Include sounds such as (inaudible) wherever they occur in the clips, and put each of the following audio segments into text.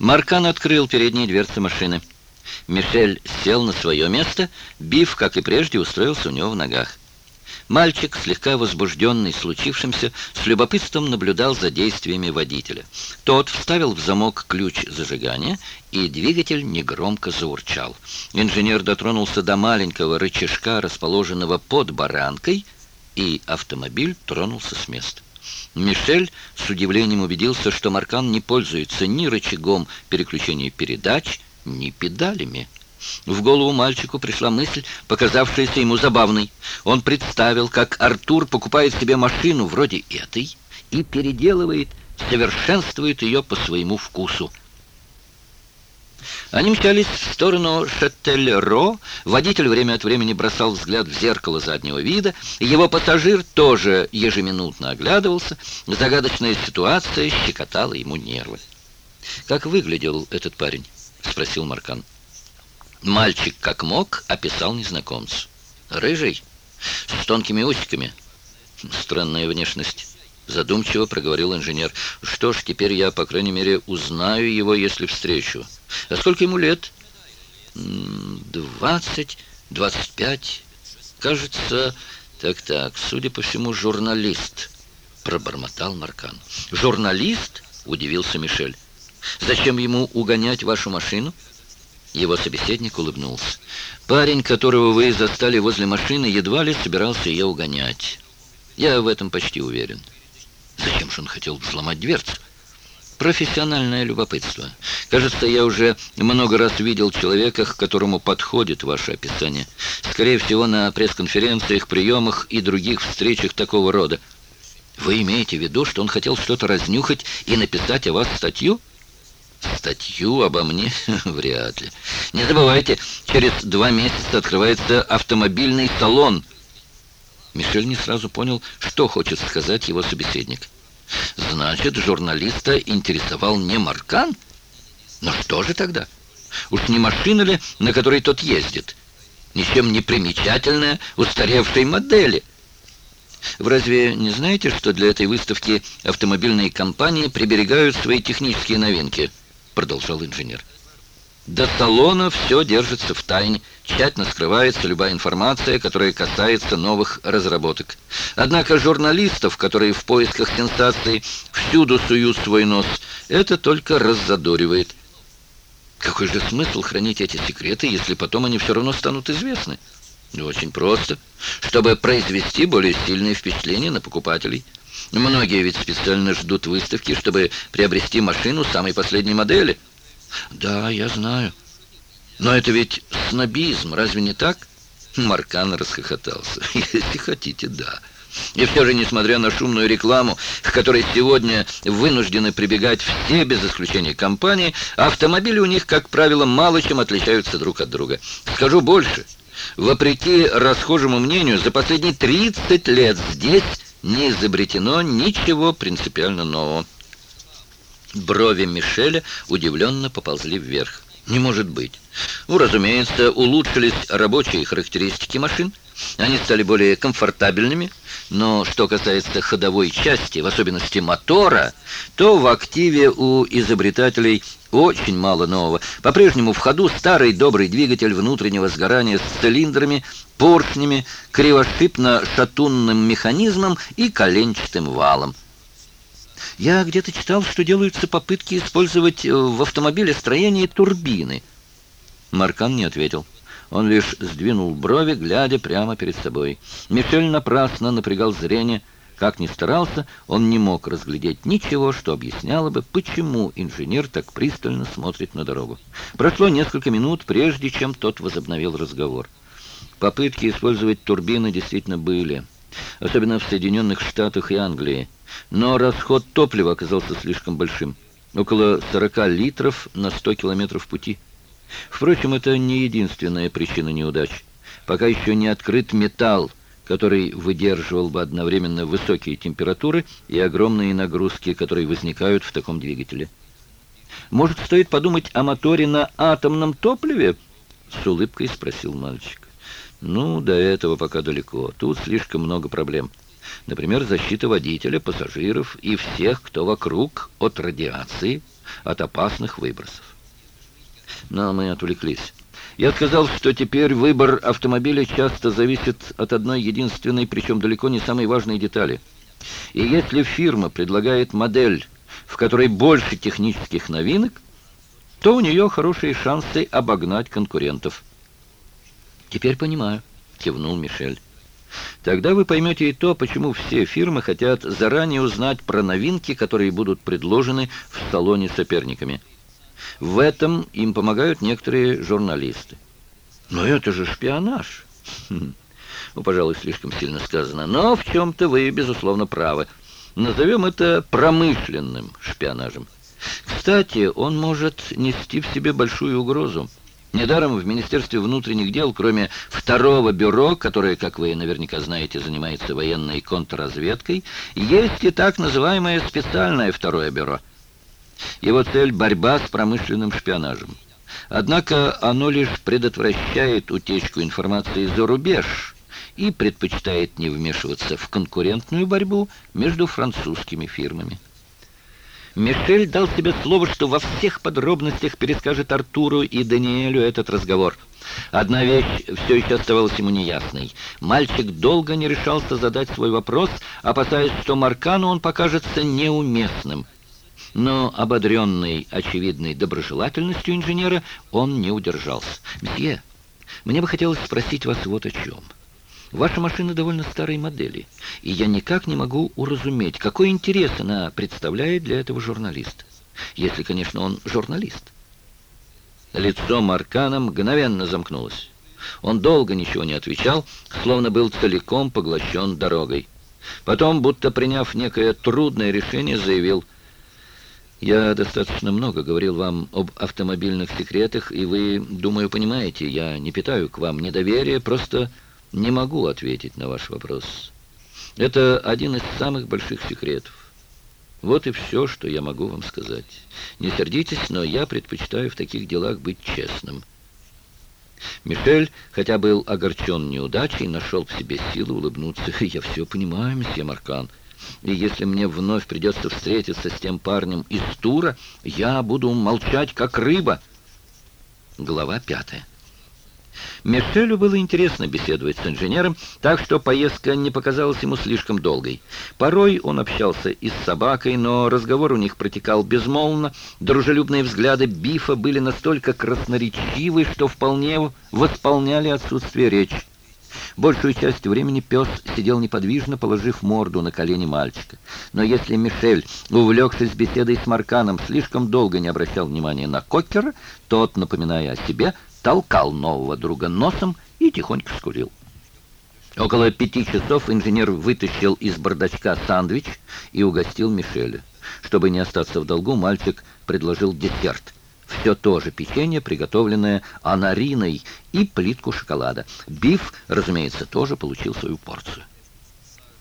Маркан открыл передние дверцы машины. Мишель сел на свое место, Биф, как и прежде, устроился у него в ногах. Мальчик, слегка возбужденный случившимся, с любопытством наблюдал за действиями водителя. Тот вставил в замок ключ зажигания, и двигатель негромко заурчал. Инженер дотронулся до маленького рычажка, расположенного под баранкой, и автомобиль тронулся с места. Мишель с удивлением убедился, что Маркан не пользуется ни рычагом переключения передач, ни педалями. В голову мальчику пришла мысль, показавшаяся ему забавной. Он представил, как Артур покупает себе машину вроде этой и переделывает, совершенствует ее по своему вкусу. Они мчались в сторону Шеттель-Ро, водитель время от времени бросал взгляд в зеркало заднего вида, его пассажир тоже ежеминутно оглядывался, загадочная ситуация щекотала ему нервы. «Как выглядел этот парень?» — спросил Маркан. Мальчик, как мог, описал незнакомца. «Рыжий, с тонкими усиками. Странная внешность. Задумчиво проговорил инженер. «Что ж, теперь я, по крайней мере, узнаю его, если встречу. А сколько ему лет?» «Двадцать, двадцать пять. Кажется, так-так, судя по всему, журналист», — пробормотал Маркан. «Журналист?» — удивился Мишель. «Зачем ему угонять вашу машину?» Его собеседник улыбнулся. «Парень, которого вы застали возле машины, едва ли собирался ее угонять. Я в этом почти уверен». Зачем же он хотел взломать дверцу? Профессиональное любопытство. Кажется, я уже много раз видел человека, к которому подходит ваше описание. Скорее всего, на пресс-конференциях, приемах и других встречах такого рода. Вы имеете в виду, что он хотел что-то разнюхать и написать о вас статью? Статью обо мне? (laughs) Вряд ли. Не забывайте, через два месяца открывается автомобильный салон – Мишель не сразу понял, что хочет сказать его собеседник. «Значит, журналиста интересовал не Маркан? Но что же тогда? Уж не машина ли, на которой тот ездит? Ничем не примечательная, устаревшей модели?» Вы разве не знаете, что для этой выставки автомобильные компании приберегают свои технические новинки?» Продолжал инженер. До талона все держится в тайне, тщательно скрывается любая информация, которая касается новых разработок. Однако журналистов, которые в поисках сенсации всюду суют свой нос, это только раззадоривает. Какой же смысл хранить эти секреты, если потом они все равно станут известны? Ну, очень просто. Чтобы произвести более сильное впечатление на покупателей. Многие ведь специально ждут выставки, чтобы приобрести машину самой последней модели – да, я знаю. Но это ведь снобизм, разве не так? Маркан расхохотался. (laughs) Если хотите, да. И все же, несмотря на шумную рекламу, к которой сегодня вынуждены прибегать все, без исключения компании, автомобили у них, как правило, мало чем отличаются друг от друга. Скажу больше. Вопреки расхожему мнению, за последние 30 лет здесь не изобретено ничего принципиально нового. Брови Мишеля удивленно поползли вверх. Не может быть. Ну, разумеется, улучшились рабочие характеристики машин. Они стали более комфортабельными. Но что касается ходовой части, в особенности мотора, то в активе у изобретателей очень мало нового. По-прежнему в ходу старый добрый двигатель внутреннего сгорания с цилиндрами, поршнями, кривошипно-шатунным механизмом и коленчатым валом. Я где-то читал, что делаются попытки использовать э, в автомобиле строение турбины. Маркан не ответил. Он лишь сдвинул брови, глядя прямо перед собой. Мишель напрасно напрягал зрение. Как ни старался, он не мог разглядеть ничего, что объясняло бы, почему инженер так пристально смотрит на дорогу. Прошло несколько минут, прежде чем тот возобновил разговор. Попытки использовать турбины действительно были особенно в Соединенных Штатах и Англии. Но расход топлива оказался слишком большим – около 40 литров на 100 километров пути. Впрочем, это не единственная причина неудач. Пока еще не открыт металл, который выдерживал бы одновременно высокие температуры и огромные нагрузки, которые возникают в таком двигателе. «Может, стоит подумать о моторе на атомном топливе?» — с улыбкой спросил мальчик. Ну, до этого пока далеко. Тут слишком много проблем. Например, защита водителя, пассажиров и всех, кто вокруг, от радиации, от опасных выбросов. Но мы отвлеклись. Я сказал, что теперь выбор автомобиля часто зависит от одной единственной, причем далеко не самой важной детали. И если фирма предлагает модель, в которой больше технических новинок, то у нее хорошие шансы обогнать конкурентов – Теперь понимаю, кивнул Мишель. Тогда вы поймете и то, почему все фирмы хотят заранее узнать про новинки, которые будут предложены в салоне соперниками. В этом им помогают некоторые журналисты. Но это же шпионаж. Хм. Ну, пожалуй, слишком сильно сказано. Но в чем-то вы, безусловно, правы. Назовем это промышленным шпионажем. Кстати, он может нести в себе большую угрозу. Недаром в Министерстве внутренних дел, кроме второго бюро, которое, как вы наверняка знаете, занимается военной контрразведкой, есть и так называемое специальное второе бюро. Его цель – борьба с промышленным шпионажем. Однако оно лишь предотвращает утечку информации за рубеж и предпочитает не вмешиваться в конкурентную борьбу между французскими фирмами. Мишель дал себе слово, что во всех подробностях перескажет Артуру и Даниэлю этот разговор. Одна вещь все еще оставалась ему неясной. Мальчик долго не решался задать свой вопрос, опасаясь, что Маркану он покажется неуместным. Но, ободренный очевидной доброжелательностью инженера, он не удержался. «Мсье, мне бы хотелось спросить вас вот о чем». Ваша машина довольно старой модели, и я никак не могу уразуметь, какой интерес она представляет для этого журналиста. Если, конечно, он журналист. Лицо Маркана мгновенно замкнулось. Он долго ничего не отвечал, словно был целиком поглощен дорогой. Потом, будто приняв некое трудное решение, заявил, «Я достаточно много говорил вам об автомобильных секретах, и вы, думаю, понимаете, я не питаю к вам недоверия, просто...» Не могу ответить на ваш вопрос. Это один из самых больших секретов. Вот и все, что я могу вам сказать. Не сердитесь, но я предпочитаю в таких делах быть честным. Мишель, хотя был огорчен неудачей, нашел в себе силы улыбнуться. (laughs) «Я все понимаю, месье Маркан. И если мне вновь придется встретиться с тем парнем из Тура, я буду молчать, как рыба». Глава пятая. Мишелю было интересно беседовать с инженером, так что поездка не показалась ему слишком долгой. Порой он общался и с собакой, но разговор у них протекал безмолвно. Дружелюбные взгляды Бифа были настолько красноречивы, что вполне восполняли отсутствие речи. Большую часть времени пес сидел неподвижно, положив морду на колени мальчика. Но если Мишель, увлекшись беседой с Марканом, слишком долго не обращал внимания на Кокера, тот, напоминая о себе, толкал нового друга носом и тихонько скурил. Около пяти часов инженер вытащил из бардачка сандвич и угостил Мишеля. Чтобы не остаться в долгу, мальчик предложил десерт. Все то же печенье, приготовленное анариной и плитку шоколада. Биф, разумеется, тоже получил свою порцию.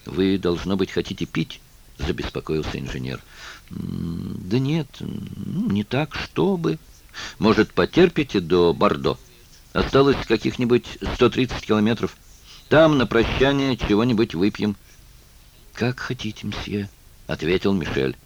«Вы, должно быть, хотите пить?» — забеспокоился инженер. «Да нет, не так, чтобы...» Может, потерпите до Бордо? Осталось каких-нибудь 130 километров. Там на прощание чего-нибудь выпьем». «Как хотите, мсье», — ответил Мишель.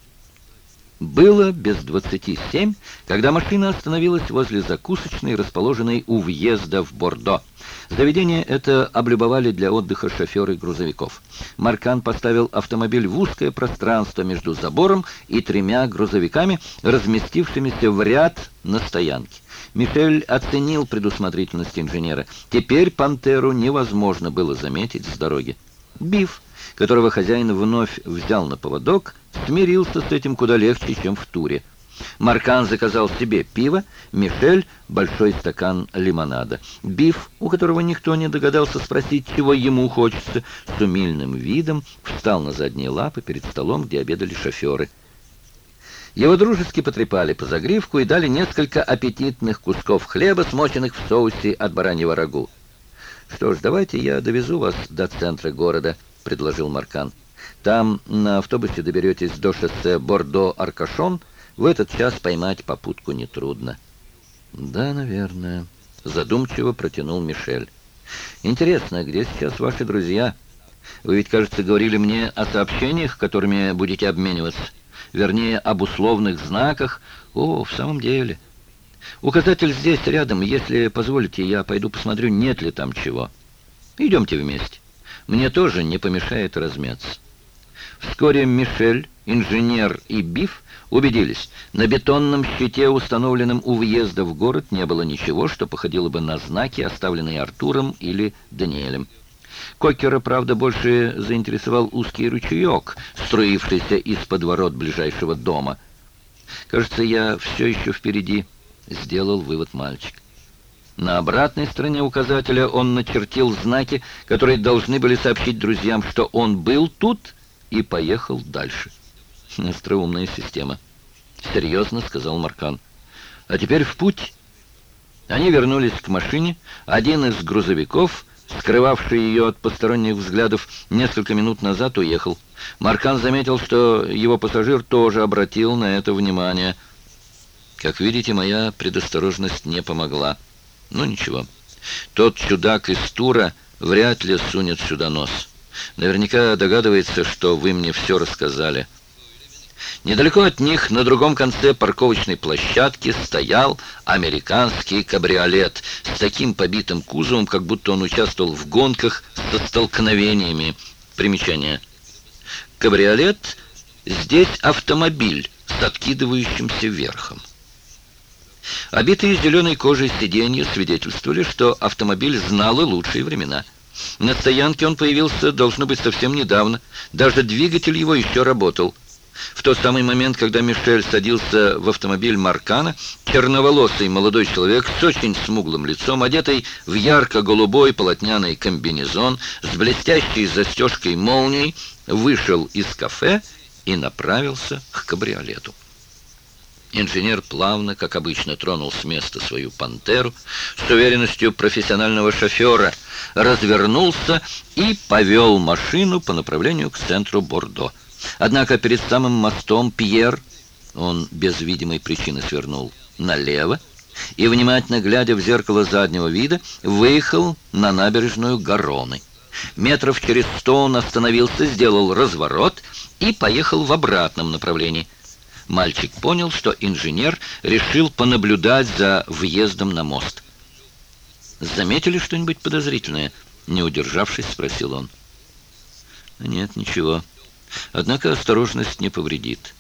Было без 27, когда машина остановилась возле закусочной, расположенной у въезда в Бордо. Заведение это облюбовали для отдыха шоферы грузовиков. Маркан поставил автомобиль в узкое пространство между забором и тремя грузовиками, разместившимися в ряд на стоянке. Мишель оценил предусмотрительность инженера. Теперь «Пантеру» невозможно было заметить с дороги. Биф, которого хозяин вновь взял на поводок, смирился с этим куда легче, чем в туре – Маркан заказал себе пиво, Мишель — большой стакан лимонада. Биф, у которого никто не догадался спросить, чего ему хочется, с умильным видом встал на задние лапы перед столом, где обедали шоферы. Его дружески потрепали по загривку и дали несколько аппетитных кусков хлеба, смоченных в соусе от бараньего рагу. «Что ж, давайте я довезу вас до центра города», — предложил Маркан. «Там на автобусе доберетесь до шоссе Бордо-Аркашон», — в этот час поймать попутку нетрудно. Да, наверное, задумчиво протянул Мишель. Интересно, где сейчас ваши друзья? Вы ведь, кажется, говорили мне о сообщениях, которыми будете обмениваться. Вернее, об условных знаках. О, в самом деле. Указатель здесь, рядом. Если позволите, я пойду посмотрю, нет ли там чего. Идемте вместе. Мне тоже не помешает размяться. Вскоре Мишель, инженер и Биф Убедились, на бетонном щите, установленном у въезда в город, не было ничего, что походило бы на знаки, оставленные Артуром или Даниэлем. Кокера, правда, больше заинтересовал узкий ручеек, струившийся из-под ворот ближайшего дома. «Кажется, я все еще впереди», — сделал вывод мальчик. На обратной стороне указателя он начертил знаки, которые должны были сообщить друзьям, что он был тут и поехал дальше остроумная система», — серьезно сказал Маркан. «А теперь в путь». Они вернулись к машине. Один из грузовиков, скрывавший ее от посторонних взглядов, несколько минут назад уехал. Маркан заметил, что его пассажир тоже обратил на это внимание. «Как видите, моя предосторожность не помогла. Ну ничего. Тот чудак из Тура вряд ли сунет сюда нос. Наверняка догадывается, что вы мне все рассказали». Недалеко от них, на другом конце парковочной площадки, стоял американский кабриолет с таким побитым кузовом, как будто он участвовал в гонках со столкновениями. Примечание. Кабриолет – здесь автомобиль с откидывающимся верхом. Обитые зеленой кожей сиденья свидетельствовали, что автомобиль знал и лучшие времена. На стоянке он появился, должно быть, совсем недавно. Даже двигатель его еще работал – в тот самый момент, когда Мишель садился в автомобиль Маркана, черноволосый молодой человек с очень смуглым лицом, одетый в ярко-голубой полотняный комбинезон с блестящей застежкой молнии, вышел из кафе и направился к кабриолету. Инженер плавно, как обычно, тронул с места свою «Пантеру», с уверенностью профессионального шофера развернулся и повел машину по направлению к центру Бордо – Однако перед самым мостом Пьер, он без видимой причины свернул налево, и, внимательно глядя в зеркало заднего вида, выехал на набережную Гароны. Метров через сто он остановился, сделал разворот и поехал в обратном направлении. Мальчик понял, что инженер решил понаблюдать за въездом на мост. «Заметили что-нибудь подозрительное?» — не удержавшись, спросил он. «Нет, ничего», Однако осторожность не повредит.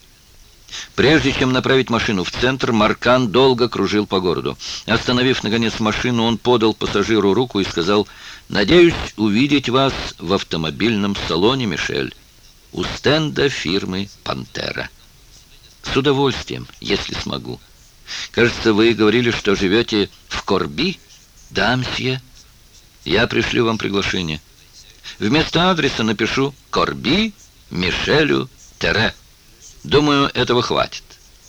Прежде чем направить машину в центр, Маркан долго кружил по городу. Остановив, наконец, машину, он подал пассажиру руку и сказал, «Надеюсь увидеть вас в автомобильном салоне, Мишель, у стенда фирмы «Пантера». С удовольствием, если смогу. Кажется, вы говорили, что живете в Корби? дамсье? Я пришлю вам приглашение. Вместо адреса напишу «Корби Мишелю Тере. Думаю, этого хватит.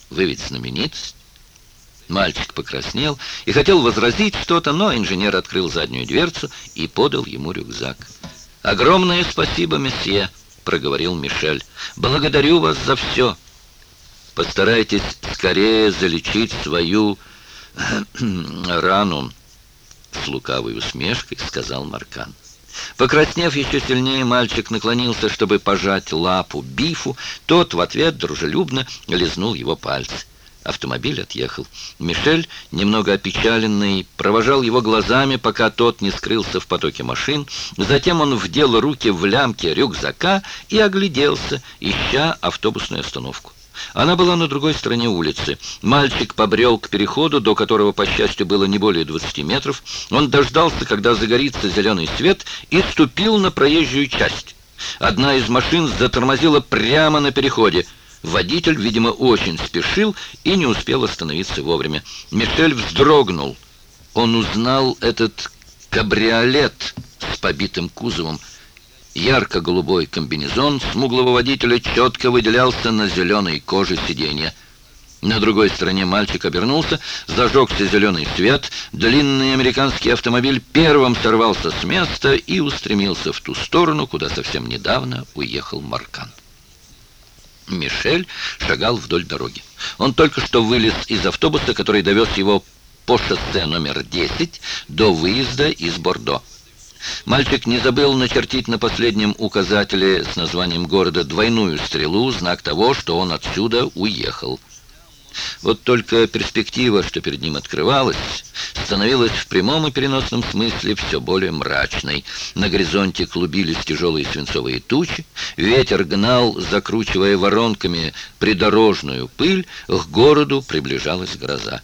Вы ведь знаменитость. Мальчик покраснел и хотел возразить что-то, но инженер открыл заднюю дверцу и подал ему рюкзак. «Огромное спасибо, месье», — проговорил Мишель. «Благодарю вас за все. Постарайтесь скорее залечить свою э, (clears throat) рану», — с лукавой усмешкой сказал Маркан. Покраснев еще сильнее, мальчик наклонился, чтобы пожать лапу Бифу. Тот в ответ дружелюбно лизнул его пальцы. Автомобиль отъехал. Мишель, немного опечаленный, провожал его глазами, пока тот не скрылся в потоке машин. Затем он вдел руки в лямки рюкзака и огляделся, ища автобусную остановку. Она была на другой стороне улицы. Мальчик побрел к переходу, до которого, по счастью, было не более 20 метров. Он дождался, когда загорится зеленый свет, и ступил на проезжую часть. Одна из машин затормозила прямо на переходе. Водитель, видимо, очень спешил и не успел остановиться вовремя. Мишель вздрогнул. Он узнал этот кабриолет с побитым кузовом, Ярко-голубой комбинезон смуглого водителя четко выделялся на зеленой коже сиденья. На другой стороне мальчик обернулся, зажегся зеленый свет, длинный американский автомобиль первым сорвался с места и устремился в ту сторону, куда совсем недавно уехал Маркан. Мишель шагал вдоль дороги. Он только что вылез из автобуса, который довез его по шоссе номер 10 до выезда из Бордо. Мальчик не забыл начертить на последнем указателе с названием города двойную стрелу, знак того, что он отсюда уехал. Вот только перспектива, что перед ним открывалась, становилась в прямом и переносном смысле все более мрачной. На горизонте клубились тяжелые свинцовые тучи, ветер гнал, закручивая воронками придорожную пыль, к городу приближалась гроза.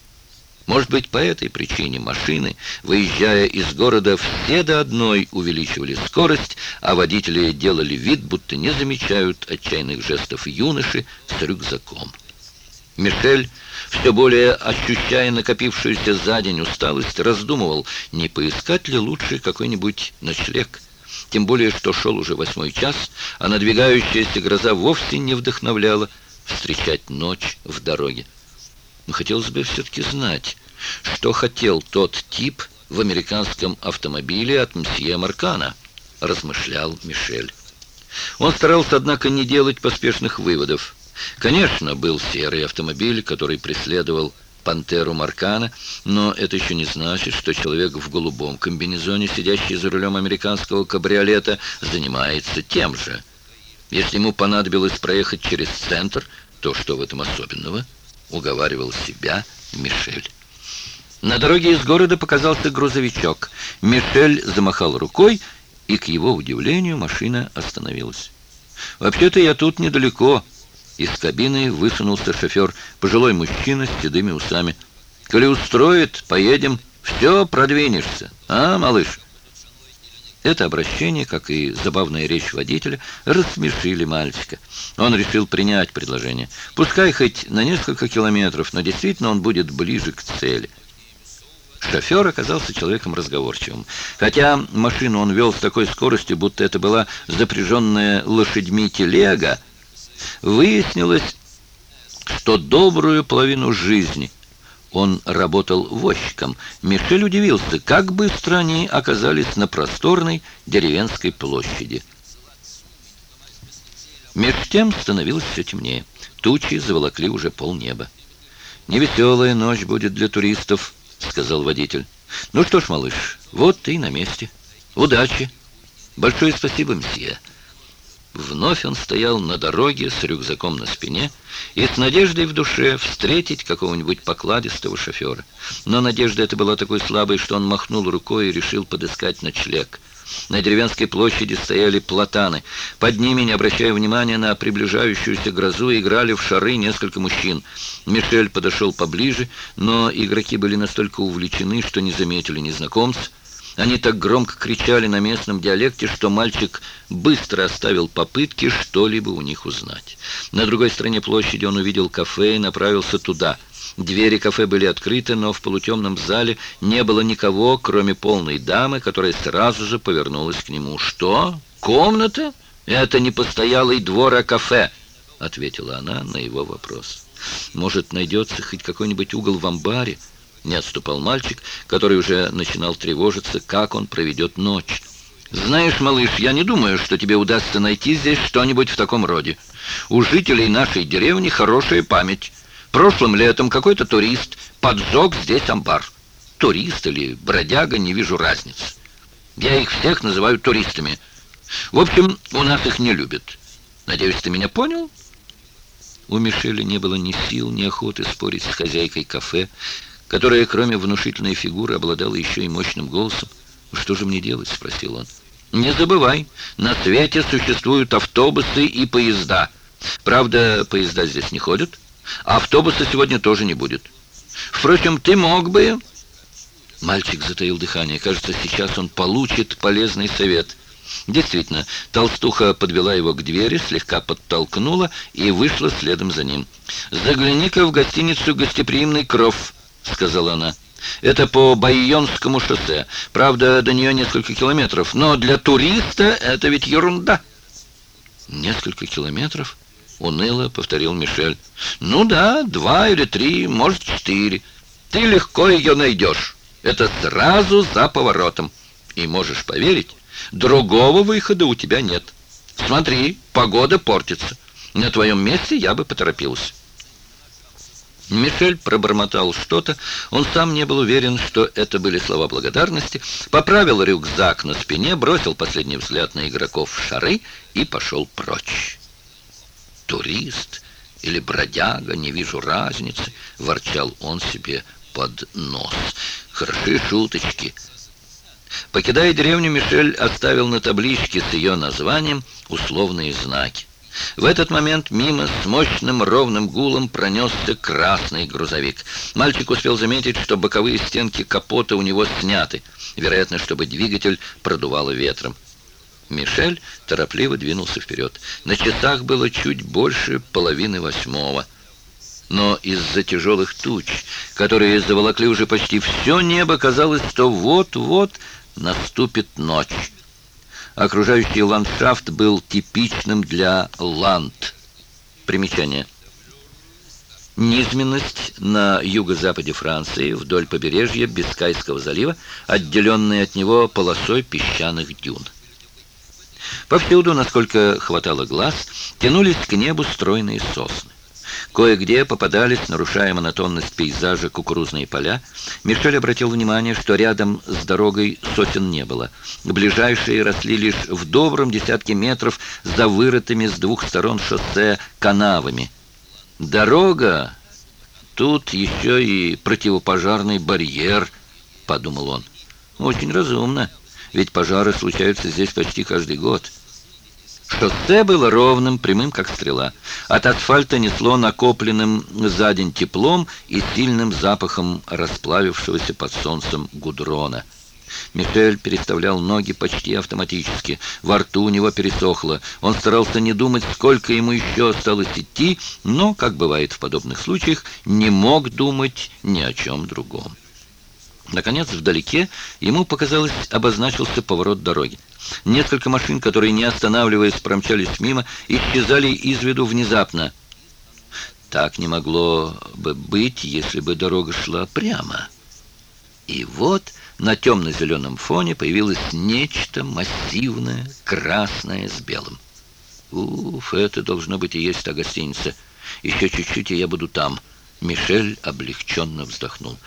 Может быть, по этой причине машины, выезжая из города, все до одной увеличивали скорость, а водители делали вид, будто не замечают отчаянных жестов юноши с рюкзаком. Мишель, все более ощущая накопившуюся за день усталость, раздумывал, не поискать ли лучше какой-нибудь ночлег. Тем более, что шел уже восьмой час, а надвигающаяся гроза вовсе не вдохновляла встречать ночь в дороге. Но хотелось бы все-таки знать, что хотел тот тип в американском автомобиле от мсье Маркана, размышлял Мишель. Он старался, однако, не делать поспешных выводов. Конечно, был серый автомобиль, который преследовал «Пантеру Маркана», но это еще не значит, что человек в голубом комбинезоне, сидящий за рулем американского кабриолета, занимается тем же. Если ему понадобилось проехать через центр, то что в этом особенного, уговаривал себя Мишель. На дороге из города показался грузовичок. Мишель замахал рукой, и, к его удивлению, машина остановилась. «Вообще-то я тут недалеко». Из кабины высунулся шофер, пожилой мужчина с седыми усами. «Коли устроит, поедем. Все, продвинешься. А, малыш?» Это обращение, как и забавная речь водителя, рассмешили мальчика. Он решил принять предложение. Пускай хоть на несколько километров, но действительно он будет ближе к цели. Шофер оказался человеком разговорчивым. Хотя машину он вел с такой скоростью, будто это была запряженная лошадьми телега, выяснилось, что добрую половину жизни он работал возчиком. Мишель удивился, как быстро они оказались на просторной деревенской площади. Меж тем становилось все темнее. Тучи заволокли уже полнеба. «Невеселая ночь будет для туристов», сказал водитель. «Ну что ж, малыш, вот ты на месте. Удачи! Большое спасибо, мсье!» Вновь он стоял на дороге с рюкзаком на спине и с надеждой в душе встретить какого-нибудь покладистого шофера. Но надежда эта была такой слабой, что он махнул рукой и решил подыскать ночлег – на деревенской площади стояли платаны. Под ними, не обращая внимания на приближающуюся грозу, играли в шары несколько мужчин. Мишель подошел поближе, но игроки были настолько увлечены, что не заметили незнакомца. Они так громко кричали на местном диалекте, что мальчик быстро оставил попытки что-либо у них узнать. На другой стороне площади он увидел кафе и направился туда – Двери кафе были открыты, но в полутемном зале не было никого, кроме полной дамы, которая сразу же повернулась к нему. «Что? Комната? Это не постоялый двор, а кафе!» — ответила она на его вопрос. «Может, найдется хоть какой-нибудь угол в амбаре?» Не отступал мальчик, который уже начинал тревожиться, как он проведет ночь. «Знаешь, малыш, я не думаю, что тебе удастся найти здесь что-нибудь в таком роде. У жителей нашей деревни хорошая память». Прошлым летом какой-то турист поджег здесь амбар. Турист или бродяга, не вижу разницы. Я их всех называю туристами. В общем, у нас их не любят. Надеюсь, ты меня понял?» У Мишеля не было ни сил, ни охоты спорить с хозяйкой кафе, которая, кроме внушительной фигуры, обладала еще и мощным голосом. «Что же мне делать?» — спросил он. «Не забывай, на свете существуют автобусы и поезда. Правда, поезда здесь не ходят». Автобуса сегодня тоже не будет. Впрочем, ты мог бы...» Мальчик затаил дыхание. Кажется, сейчас он получит полезный совет. Действительно, толстуха подвела его к двери, слегка подтолкнула и вышла следом за ним. «Загляни-ка в гостиницу «Гостеприимный кров», — сказала она. «Это по Байонскому шоссе. Правда, до нее несколько километров, но для туриста это ведь ерунда». «Несколько километров?» уныло повторил Мишель. «Ну да, два или три, может, четыре. Ты легко ее найдешь. Это сразу за поворотом. И можешь поверить, другого выхода у тебя нет. Смотри, погода портится. На твоем месте я бы поторопился». Мишель пробормотал что-то, он сам не был уверен, что это были слова благодарности, поправил рюкзак на спине, бросил последний взгляд на игроков в шары и пошел прочь турист или бродяга, не вижу разницы», — ворчал он себе под нос. «Хороши шуточки». Покидая деревню, Мишель оставил на табличке с ее названием условные знаки. В этот момент мимо с мощным ровным гулом пронесся красный грузовик. Мальчик успел заметить, что боковые стенки капота у него сняты, вероятно, чтобы двигатель продувало ветром. Мишель торопливо двинулся вперед. На часах было чуть больше половины восьмого. Но из-за тяжелых туч, которые заволокли уже почти все небо, казалось, что вот-вот наступит ночь. Окружающий ландшафт был типичным для ланд. Примечание. Низменность на юго-западе Франции вдоль побережья Бискайского залива, отделенная от него полосой песчаных дюн. Повсюду, насколько хватало глаз, тянулись к небу стройные сосны. Кое-где попадались, нарушая монотонность пейзажа, кукурузные поля. Мишель обратил внимание, что рядом с дорогой сотен не было. Ближайшие росли лишь в добром десятке метров за вырытыми с двух сторон шоссе канавами. «Дорога! Тут еще и противопожарный барьер», — подумал он. «Очень разумно» ведь пожары случаются здесь почти каждый год. Шоссе было ровным, прямым, как стрела. От асфальта несло накопленным за день теплом и сильным запахом расплавившегося под солнцем гудрона. Мишель переставлял ноги почти автоматически. Во рту у него пересохло. Он старался не думать, сколько ему еще осталось идти, но, как бывает в подобных случаях, не мог думать ни о чем другом. Наконец, вдалеке ему, показалось, обозначился поворот дороги. Несколько машин, которые, не останавливаясь, промчались мимо, исчезали из виду внезапно. Так не могло бы быть, если бы дорога шла прямо. И вот на темно-зеленом фоне появилось нечто массивное, красное с белым. Уф, это должно быть и есть та гостиница. Еще чуть-чуть, и я буду там. Мишель облегченно вздохнул.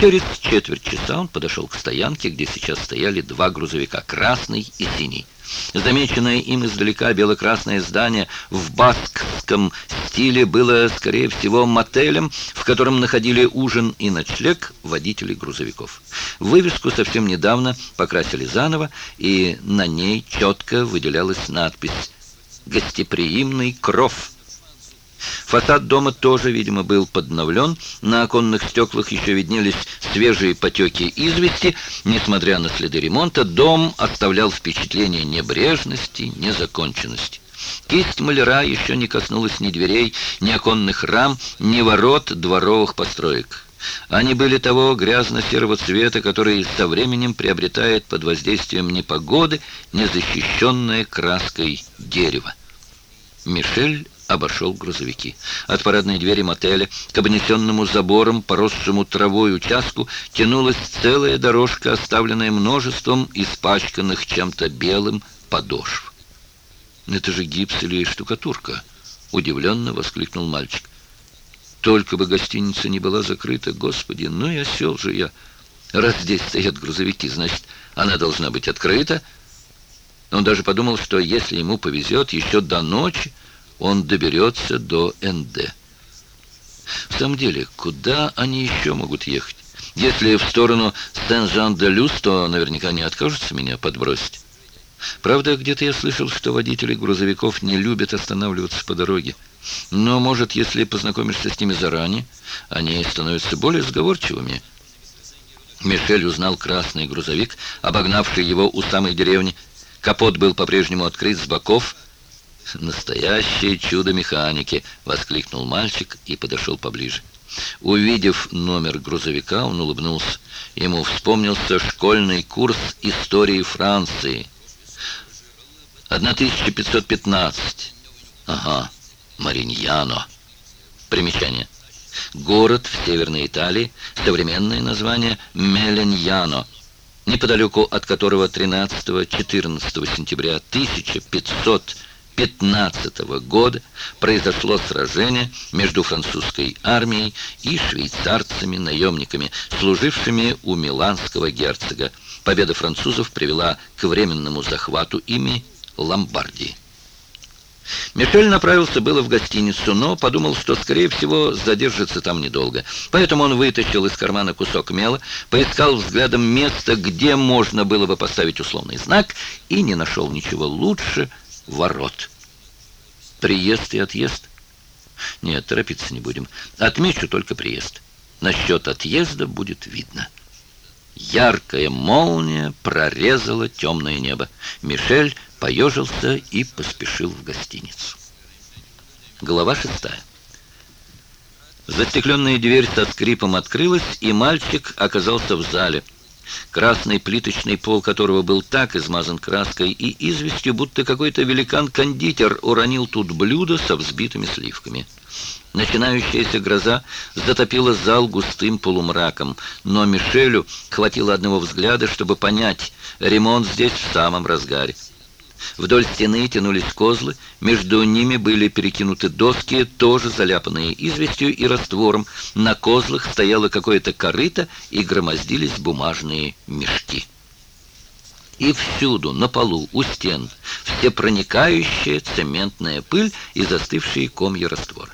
Через четверть часа он подошел к стоянке, где сейчас стояли два грузовика, красный и синий. Замеченное им издалека бело-красное здание в баскском стиле было, скорее всего, мотелем, в котором находили ужин и ночлег водителей грузовиков. Вывеску совсем недавно покрасили заново, и на ней четко выделялась надпись «Гостеприимный кров». Фасад дома тоже, видимо, был подновлен. На оконных стеклах еще виднелись свежие потеки извести. Несмотря на следы ремонта, дом оставлял впечатление небрежности, незаконченности. Кисть маляра еще не коснулась ни дверей, ни оконных рам, ни ворот дворовых построек. Они были того грязно-серого цвета, который со временем приобретает под воздействием непогоды незащищенное краской дерево. Мишель обошел грузовики. От парадной двери мотеля к обнесенному забором, поросшему травой участку, тянулась целая дорожка, оставленная множеством испачканных чем-то белым подошв. «Ну, «Это же гипс или штукатурка?» — удивленно воскликнул мальчик. «Только бы гостиница не была закрыта, господи, ну и осел же я! Раз здесь стоят грузовики, значит, она должна быть открыта!» Он даже подумал, что если ему повезет, еще до ночи он доберется до НД. В самом деле, куда они еще могут ехать? Если в сторону Сен-Жан-де-Люс, то наверняка не откажутся меня подбросить. Правда, где-то я слышал, что водители грузовиков не любят останавливаться по дороге. Но, может, если познакомишься с ними заранее, они становятся более сговорчивыми. Мишель узнал красный грузовик, обогнавший его у самой деревни. Капот был по-прежнему открыт с боков, «Настоящее чудо механики!» — воскликнул мальчик и подошел поближе. Увидев номер грузовика, он улыбнулся. Ему вспомнился школьный курс истории Франции. «1515». «Ага, Мариньяно». Примечание. Город в Северной Италии, современное название Меленьяно, неподалеку от которого 13-14 сентября 1500 15 года произошло сражение между французской армией и швейцарцами-наемниками, служившими у миланского герцога. Победа французов привела к временному захвату ими Ломбардии. Мишель направился было в гостиницу, но подумал, что, скорее всего, задержится там недолго. Поэтому он вытащил из кармана кусок мела, поискал взглядом место, где можно было бы поставить условный знак, и не нашел ничего лучше, Ворот. Приезд и отъезд? Нет, торопиться не будем. Отмечу только приезд. Насчет отъезда будет видно. Яркая молния прорезала темное небо. Мишель поежился и поспешил в гостиницу. Глава шестая. Застекленная дверь со скрипом открылась, и мальчик оказался в зале – красный плиточный пол которого был так измазан краской и известью, будто какой-то великан-кондитер уронил тут блюдо со взбитыми сливками. Начинающаяся гроза затопила зал густым полумраком, но Мишелю хватило одного взгляда, чтобы понять, ремонт здесь в самом разгаре. Вдоль стены тянулись козлы, между ними были перекинуты доски, тоже заляпанные известью и раствором. На козлах стояло какое-то корыто и громоздились бумажные мешки. И всюду, на полу, у стен, все проникающая цементная пыль и застывшие комья раствора.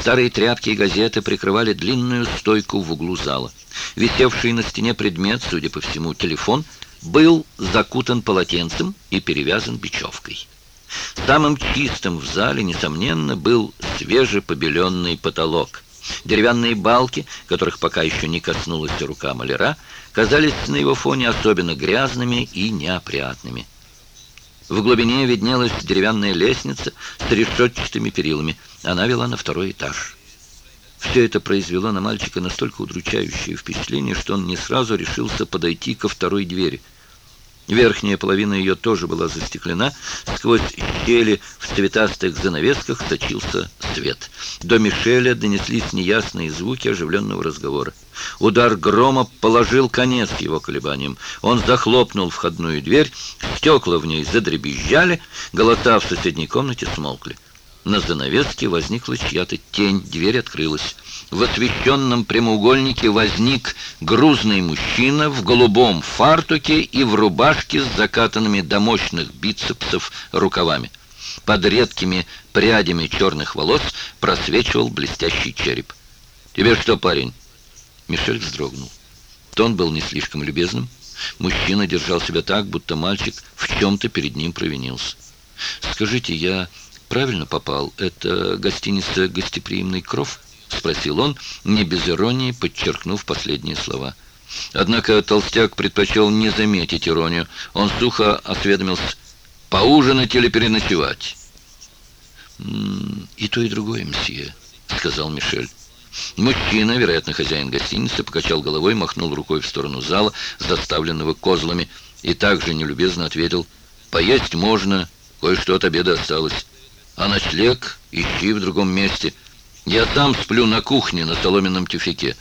Старые тряпки и газеты прикрывали длинную стойку в углу зала. Висевший на стене предмет, судя по всему, телефон – был закутан полотенцем и перевязан бечевкой. Самым чистым в зале, несомненно, был свежепобеленный потолок. Деревянные балки, которых пока еще не коснулась рука маляра, казались на его фоне особенно грязными и неопрятными. В глубине виднелась деревянная лестница с решетчатыми перилами. Она вела на второй этаж. Все это произвело на мальчика настолько удручающее впечатление, что он не сразу решился подойти ко второй двери. Верхняя половина ее тоже была застеклена, сквозь щели в цветастых занавесках сочился свет. До Мишеля донеслись неясные звуки оживленного разговора. Удар грома положил конец его колебаниям. Он захлопнул входную дверь, стекла в ней задребезжали, голоса в соседней комнате смолкли. На занавеске возникла чья-то тень, дверь открылась. В освещенном прямоугольнике возник грузный мужчина в голубом фартуке и в рубашке с закатанными до мощных бицепсов рукавами. Под редкими прядями черных волос просвечивал блестящий череп. «Тебе что, парень?» Мишель вздрогнул. Тон был не слишком любезным. Мужчина держал себя так, будто мальчик в чем-то перед ним провинился. «Скажите, я правильно попал. Это гостиница «Гостеприимный кров»?» — спросил он, не без иронии, подчеркнув последние слова. Однако Толстяк предпочел не заметить иронию. Он сухо осведомился «Поужинать или переночевать?» «И то, и другое, мсье», — сказал Мишель. Мужчина, вероятно, хозяин гостиницы, покачал головой, махнул рукой в сторону зала, заставленного козлами, и также нелюбезно ответил «Поесть можно, кое-что от обеда осталось». А ночлег ищи в другом месте. Я там сплю на кухне на соломенном тюфяке.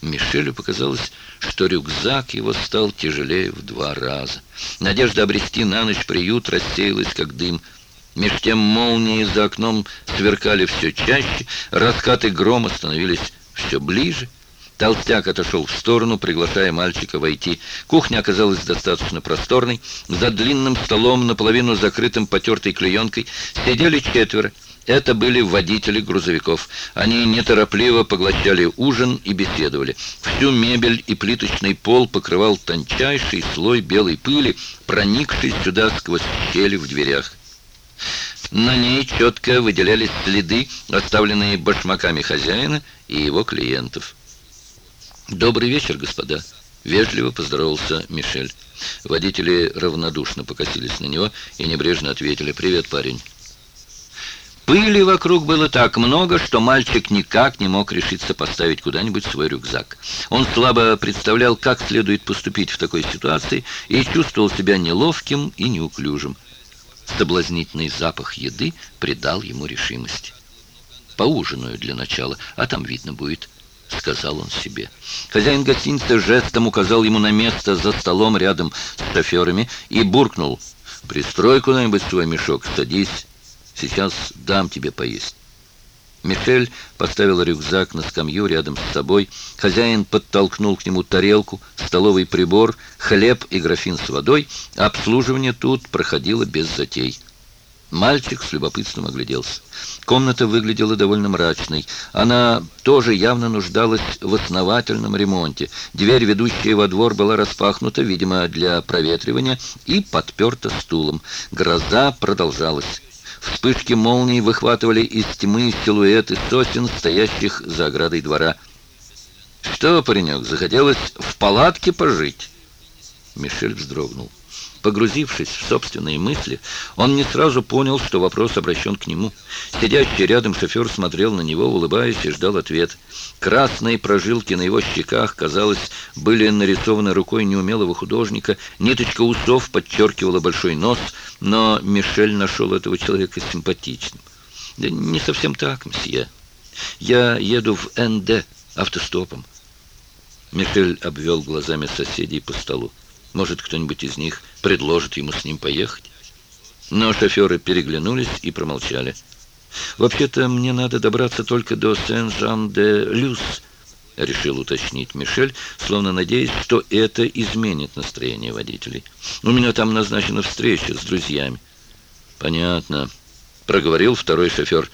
Мишелю показалось, что рюкзак его стал тяжелее в два раза. Надежда обрести на ночь приют рассеялась, как дым. Меж тем молнии за окном сверкали все чаще, раскаты грома становились все ближе — Толстяк отошел в сторону, приглашая мальчика войти. Кухня оказалась достаточно просторной. За длинным столом, наполовину закрытым потертой клеенкой, сидели четверо. Это были водители грузовиков. Они неторопливо поглощали ужин и беседовали. Всю мебель и плиточный пол покрывал тончайший слой белой пыли, проникший сюда сквозь щели в дверях. На ней четко выделялись следы, оставленные башмаками хозяина и его клиентов. «Добрый вечер, господа!» — вежливо поздоровался Мишель. Водители равнодушно покосились на него и небрежно ответили «Привет, парень!» Пыли вокруг было так много, что мальчик никак не мог решиться поставить куда-нибудь свой рюкзак. Он слабо представлял, как следует поступить в такой ситуации, и чувствовал себя неловким и неуклюжим. Соблазнительный запах еды придал ему решимость. «Поужинаю для начала, а там видно будет», — сказал он себе. Хозяин гостиницы жестом указал ему на место за столом рядом с шоферами и буркнул. «Пристрой куда-нибудь свой мешок, садись. Сейчас дам тебе поесть». Мишель поставил рюкзак на скамью рядом с собой. Хозяин подтолкнул к нему тарелку, столовый прибор, хлеб и графин с водой. Обслуживание тут проходило без затей. Мальчик с любопытством огляделся. Комната выглядела довольно мрачной. Она тоже явно нуждалась в основательном ремонте. Дверь, ведущая во двор, была распахнута, видимо, для проветривания, и подперта стулом. Гроза продолжалась. Вспышки молний выхватывали из тьмы силуэты сосен, стоящих за оградой двора. «Что, паренек, захотелось в палатке пожить?» Мишель вздрогнул. Погрузившись в собственные мысли, он не сразу понял, что вопрос обращен к нему. Сидящий рядом шофер смотрел на него, улыбаясь, и ждал ответ. Красные прожилки на его щеках, казалось, были нарисованы рукой неумелого художника. Ниточка усов подчеркивала большой нос, но Мишель нашел этого человека симпатичным. «Да не совсем так, мсье. Я еду в НД автостопом». Мишель обвел глазами соседей по столу. Может, кто-нибудь из них предложит ему с ним поехать? Но шоферы переглянулись и промолчали. «Вообще-то мне надо добраться только до Сен-Жан-де-Люс», — решил уточнить Мишель, словно надеясь, что это изменит настроение водителей. «У меня там назначена встреча с друзьями». «Понятно», — проговорил второй шофер.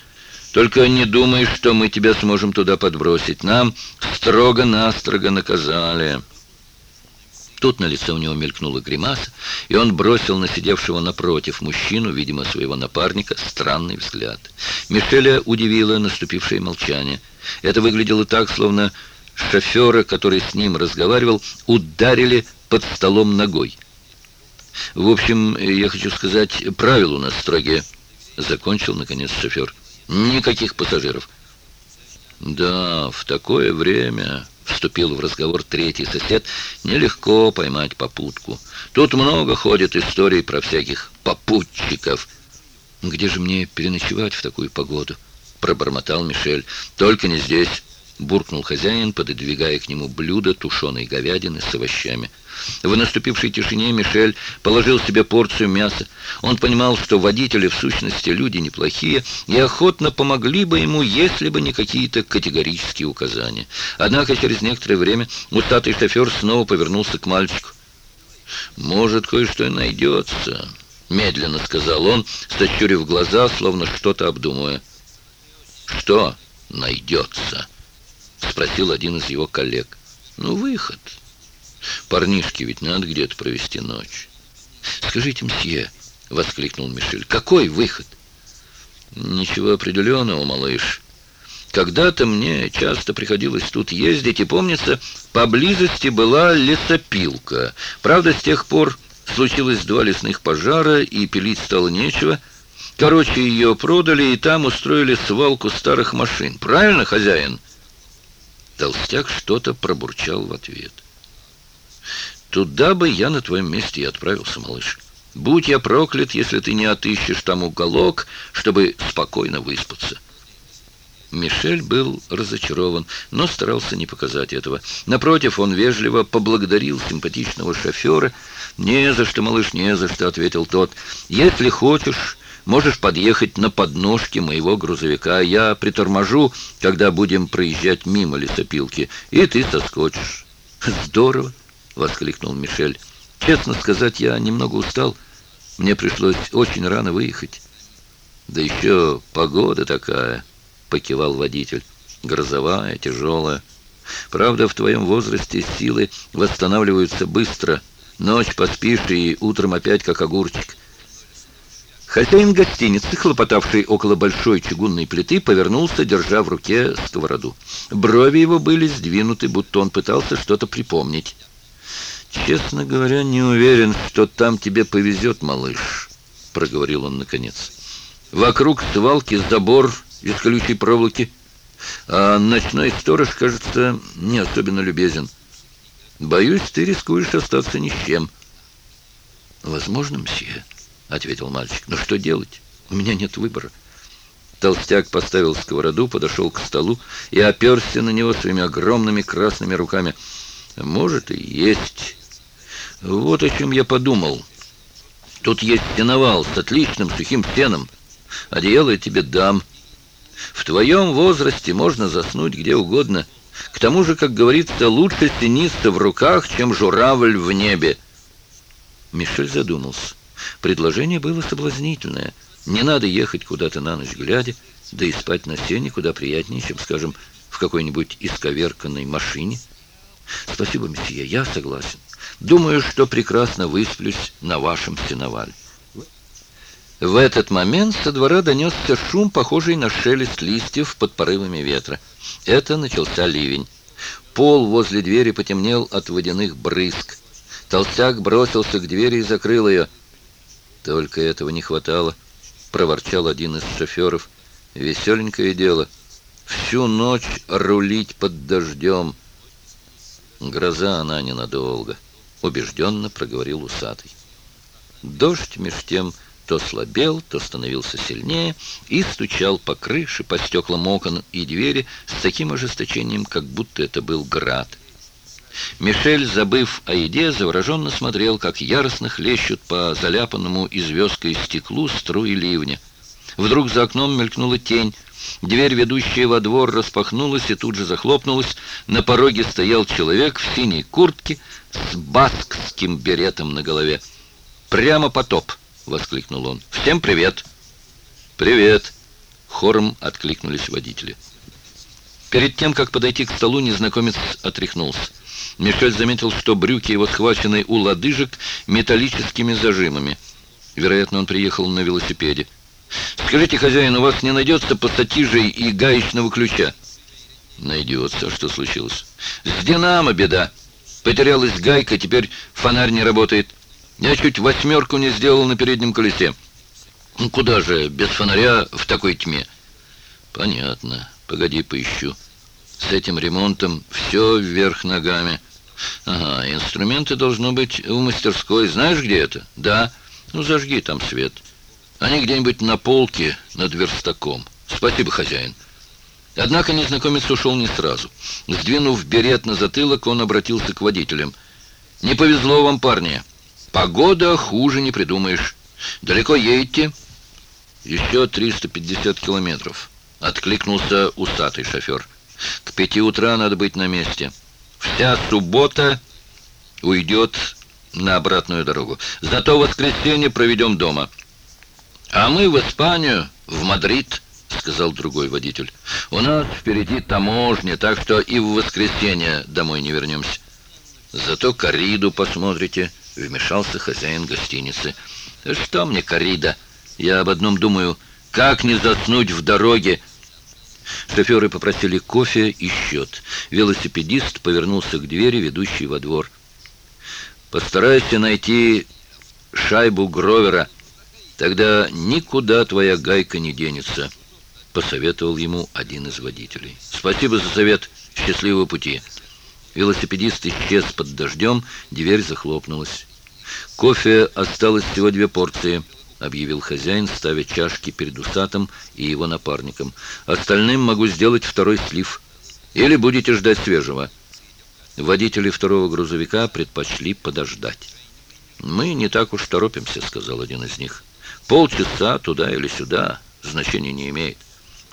«Только не думай, что мы тебя сможем туда подбросить. Нам строго-настрого наказали». Тут на лице у него мелькнула гримаса, и он бросил на сидевшего напротив мужчину, видимо, своего напарника, странный взгляд. Мишеля удивило наступившее молчание. Это выглядело так, словно шофера, который с ним разговаривал, ударили под столом ногой. «В общем, я хочу сказать, правила у нас строгие», — закончил, наконец, шофер. «Никаких пассажиров». «Да, в такое время...» вступил в разговор третий сосед, нелегко поймать попутку. Тут много ходит историй про всяких попутчиков. «Где же мне переночевать в такую погоду?» — пробормотал Мишель. «Только не здесь», — буркнул хозяин, пододвигая к нему блюдо тушеной говядины с овощами. В наступившей тишине Мишель положил себе порцию мяса. Он понимал, что водители в сущности люди неплохие и охотно помогли бы ему, если бы не какие-то категорические указания. Однако через некоторое время устатый шофер снова повернулся к мальчику. «Может, кое-что и найдется», — медленно сказал он, сочурив глаза, словно что-то обдумывая. «Что найдется?» — спросил один из его коллег. «Ну, выход». Парнишке ведь надо где-то провести ночь. Скажите, мсье, — воскликнул Мишель, — какой выход? Ничего определенного, малыш. Когда-то мне часто приходилось тут ездить, и, помнится, поблизости была лесопилка. Правда, с тех пор случилось два лесных пожара, и пилить стало нечего. Короче, ее продали, и там устроили свалку старых машин. Правильно, хозяин?» Толстяк что-то пробурчал в ответ. Туда бы я на твоем месте и отправился, малыш. Будь я проклят, если ты не отыщешь там уголок, чтобы спокойно выспаться». Мишель был разочарован, но старался не показать этого. Напротив, он вежливо поблагодарил симпатичного шофера. «Не за что, малыш, не за что», — ответил тот. «Если хочешь, можешь подъехать на подножке моего грузовика. Я приторможу, когда будем проезжать мимо лесопилки, и ты соскочишь». «Здорово», воскликнул Мишель. «Честно сказать, я немного устал. Мне пришлось очень рано выехать». «Да еще погода такая», — покивал водитель. «Грозовая, тяжелая. Правда, в твоем возрасте силы восстанавливаются быстро. Ночь поспишь и утром опять как огурчик». Хозяин гостиницы, хлопотавший около большой чугунной плиты, повернулся, держа в руке сковороду. Брови его были сдвинуты, будто он пытался что-то припомнить. «Честно говоря, не уверен, что там тебе повезет, малыш», — проговорил он наконец. «Вокруг свалки забор из колючей проволоки, а ночной сторож, кажется, не особенно любезен. Боюсь, ты рискуешь остаться ни с чем». «Возможно, мсье», — ответил мальчик. «Но что делать? У меня нет выбора». Толстяк поставил сковороду, подошел к столу и оперся на него своими огромными красными руками. «Может, и есть», вот о чем я подумал. Тут есть сеновал с отличным сухим стеном. Одеяло я тебе дам. В твоем возрасте можно заснуть где угодно. К тому же, как говорится, лучше тениста в руках, чем журавль в небе. Мишель задумался. Предложение было соблазнительное. Не надо ехать куда-то на ночь глядя, да и спать на сене куда приятнее, чем, скажем, в какой-нибудь исковерканной машине. Спасибо, месье, я согласен. Думаю, что прекрасно высплюсь на вашем сеновале. В этот момент со двора донесся шум, похожий на шелест листьев под порывами ветра. Это начался ливень. Пол возле двери потемнел от водяных брызг. Толстяк бросился к двери и закрыл ее. «Только этого не хватало», — проворчал один из шоферов. «Веселенькое дело. Всю ночь рулить под дождем. Гроза она ненадолго» убежденно проговорил усатый. Дождь меж тем то слабел, то становился сильнее и стучал по крыше, по стеклам окон и двери с таким ожесточением, как будто это был град. Мишель, забыв о еде, завороженно смотрел, как яростно хлещут по заляпанному известкой стеклу струи ливня. Вдруг за окном мелькнула тень. Дверь, ведущая во двор, распахнулась и тут же захлопнулась. На пороге стоял человек в синей куртке, с баскским беретом на голове. «Прямо потоп!» — воскликнул он. «Всем привет!» «Привет!» — хором откликнулись водители. Перед тем, как подойти к столу, незнакомец отряхнулся. Мишель заметил, что брюки его схвачены у лодыжек металлическими зажимами. Вероятно, он приехал на велосипеде. «Скажите, хозяин, у вас не найдется пассатижей и гаечного ключа?» «Найдется. А что случилось?» «С «Динамо беда. Потерялась гайка, теперь фонарь не работает. Я чуть восьмерку не сделал на переднем колесе. Ну, куда же без фонаря в такой тьме? Понятно. Погоди, поищу. С этим ремонтом все вверх ногами. Ага, инструменты должно быть в мастерской. Знаешь, где это? Да. Ну, зажги там свет. Они где-нибудь на полке над верстаком. Спасибо, хозяин. Однако незнакомец ушел не сразу. Сдвинув берет на затылок, он обратился к водителям. «Не повезло вам, парни. Погода хуже не придумаешь. Далеко едете?» «Еще 350 километров», — откликнулся усатый шофер. «К пяти утра надо быть на месте. Вся суббота уйдет на обратную дорогу. Зато воскресенье проведем дома. А мы в Испанию, в Мадрид» сказал другой водитель. «У нас впереди таможня, так что и в воскресенье домой не вернемся». «Зато кориду посмотрите», — вмешался хозяин гостиницы. «Что мне корида? Я об одном думаю. Как не заснуть в дороге?» Шоферы попросили кофе и счет. Велосипедист повернулся к двери, ведущей во двор. «Постарайся найти шайбу Гровера. Тогда никуда твоя гайка не денется» посоветовал ему один из водителей. «Спасибо за совет. Счастливого пути!» Велосипедист исчез под дождем, дверь захлопнулась. «Кофе осталось всего две порции», — объявил хозяин, ставя чашки перед усатом и его напарником. «Остальным могу сделать второй слив. Или будете ждать свежего». Водители второго грузовика предпочли подождать. «Мы не так уж торопимся», — сказал один из них. «Полчаса туда или сюда значения не имеет.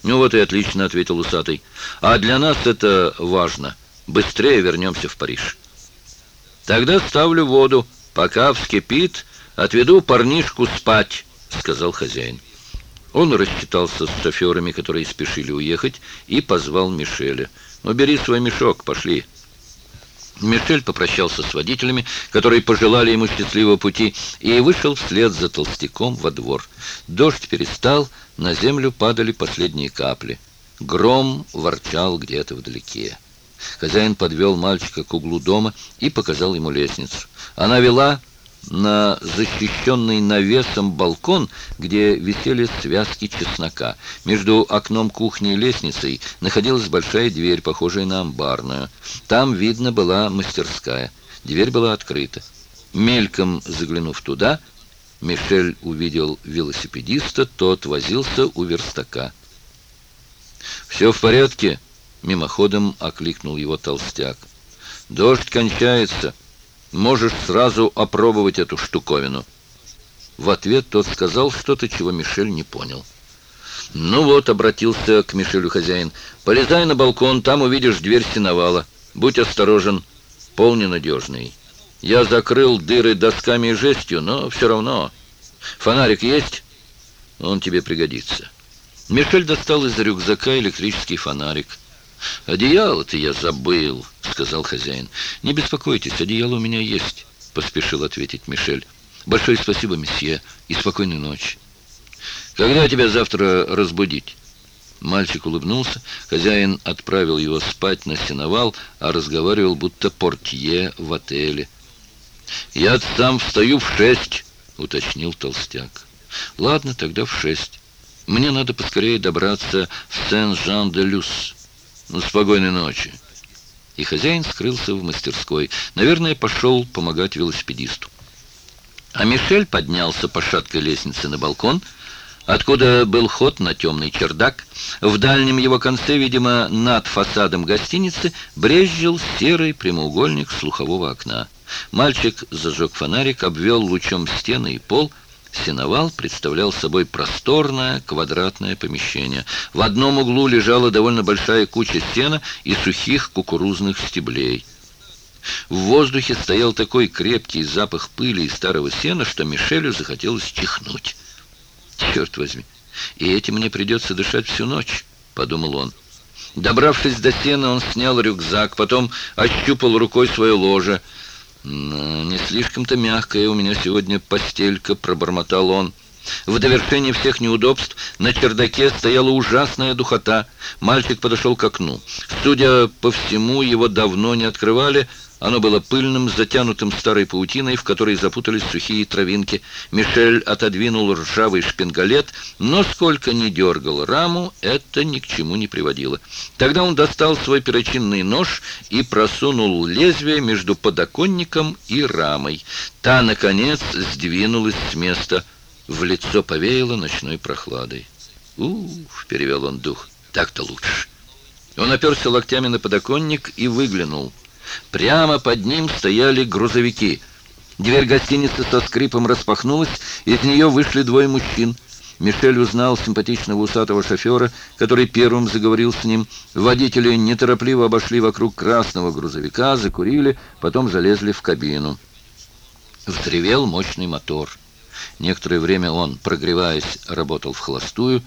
«Ну вот и отлично», — ответил усатый. «А для нас это важно. Быстрее вернемся в Париж». «Тогда ставлю воду. Пока вскипит, отведу парнишку спать», — сказал хозяин. Он рассчитался с шоферами, которые спешили уехать, и позвал Мишеля. Ну, «Убери свой мешок, пошли». Мишель попрощался с водителями, которые пожелали ему счастливого пути, и вышел вслед за толстяком во двор. Дождь перестал, на землю падали последние капли. Гром ворчал где-то вдалеке. Хозяин подвел мальчика к углу дома и показал ему лестницу. Она вела на защищенный навесом балкон, где висели связки чеснока. Между окном кухни и лестницей находилась большая дверь, похожая на амбарную. Там, видно, была мастерская. Дверь была открыта. Мельком заглянув туда, Мишель увидел велосипедиста, тот возился у верстака. «Все в порядке?» — мимоходом окликнул его толстяк. «Дождь кончается!» можешь сразу опробовать эту штуковину». В ответ тот сказал что-то, чего Мишель не понял. «Ну вот», — обратился к Мишелю хозяин, — «полезай на балкон, там увидишь дверь сеновала. Будь осторожен, пол ненадежный. Я закрыл дыры досками и жестью, но все равно. Фонарик есть? Он тебе пригодится». Мишель достал из рюкзака электрический фонарик — «Одеяло-то я забыл», — сказал хозяин. «Не беспокойтесь, одеяло у меня есть», — поспешил ответить Мишель. «Большое спасибо, месье, и спокойной ночи». «Когда тебя завтра разбудить?» Мальчик улыбнулся. Хозяин отправил его спать на сеновал, а разговаривал будто портье в отеле. «Я сам встаю в шесть», — уточнил толстяк. «Ладно, тогда в шесть. Мне надо поскорее добраться в Сен-Жан-де-Люс». Ну, спокойной ночи. И хозяин скрылся в мастерской. Наверное, пошел помогать велосипедисту. А Мишель поднялся по шаткой лестнице на балкон, откуда был ход на темный чердак. В дальнем его конце, видимо, над фасадом гостиницы, брезжил серый прямоугольник слухового окна. Мальчик зажег фонарик, обвел лучом стены и пол — Сеновал представлял собой просторное квадратное помещение. В одном углу лежала довольно большая куча сена и сухих кукурузных стеблей. В воздухе стоял такой крепкий запах пыли и старого сена, что Мишелю захотелось чихнуть. «Черт возьми, и этим мне придется дышать всю ночь», — подумал он. Добравшись до сена, он снял рюкзак, потом ощупал рукой свое ложе — «Не слишком-то мягкая у меня сегодня постелька», — пробормотал он. В довершение всех неудобств на чердаке стояла ужасная духота. Мальчик подошел к окну. Судя по всему, его давно не открывали, — оно было пыльным, затянутым старой паутиной, в которой запутались сухие травинки. Мишель отодвинул ржавый шпингалет, но сколько ни дергал раму, это ни к чему не приводило. Тогда он достал свой перочинный нож и просунул лезвие между подоконником и рамой. Та, наконец, сдвинулась с места. В лицо повеяло ночной прохладой. «Уф!» — перевел он дух. «Так-то лучше!» Он оперся локтями на подоконник и выглянул — Прямо под ним стояли грузовики. Дверь гостиницы со скрипом распахнулась, из нее вышли двое мужчин. Мишель узнал симпатичного усатого шофера, который первым заговорил с ним. Водители неторопливо обошли вокруг красного грузовика, закурили, потом залезли в кабину. Взревел мощный мотор. Некоторое время он, прогреваясь, работал в холостую.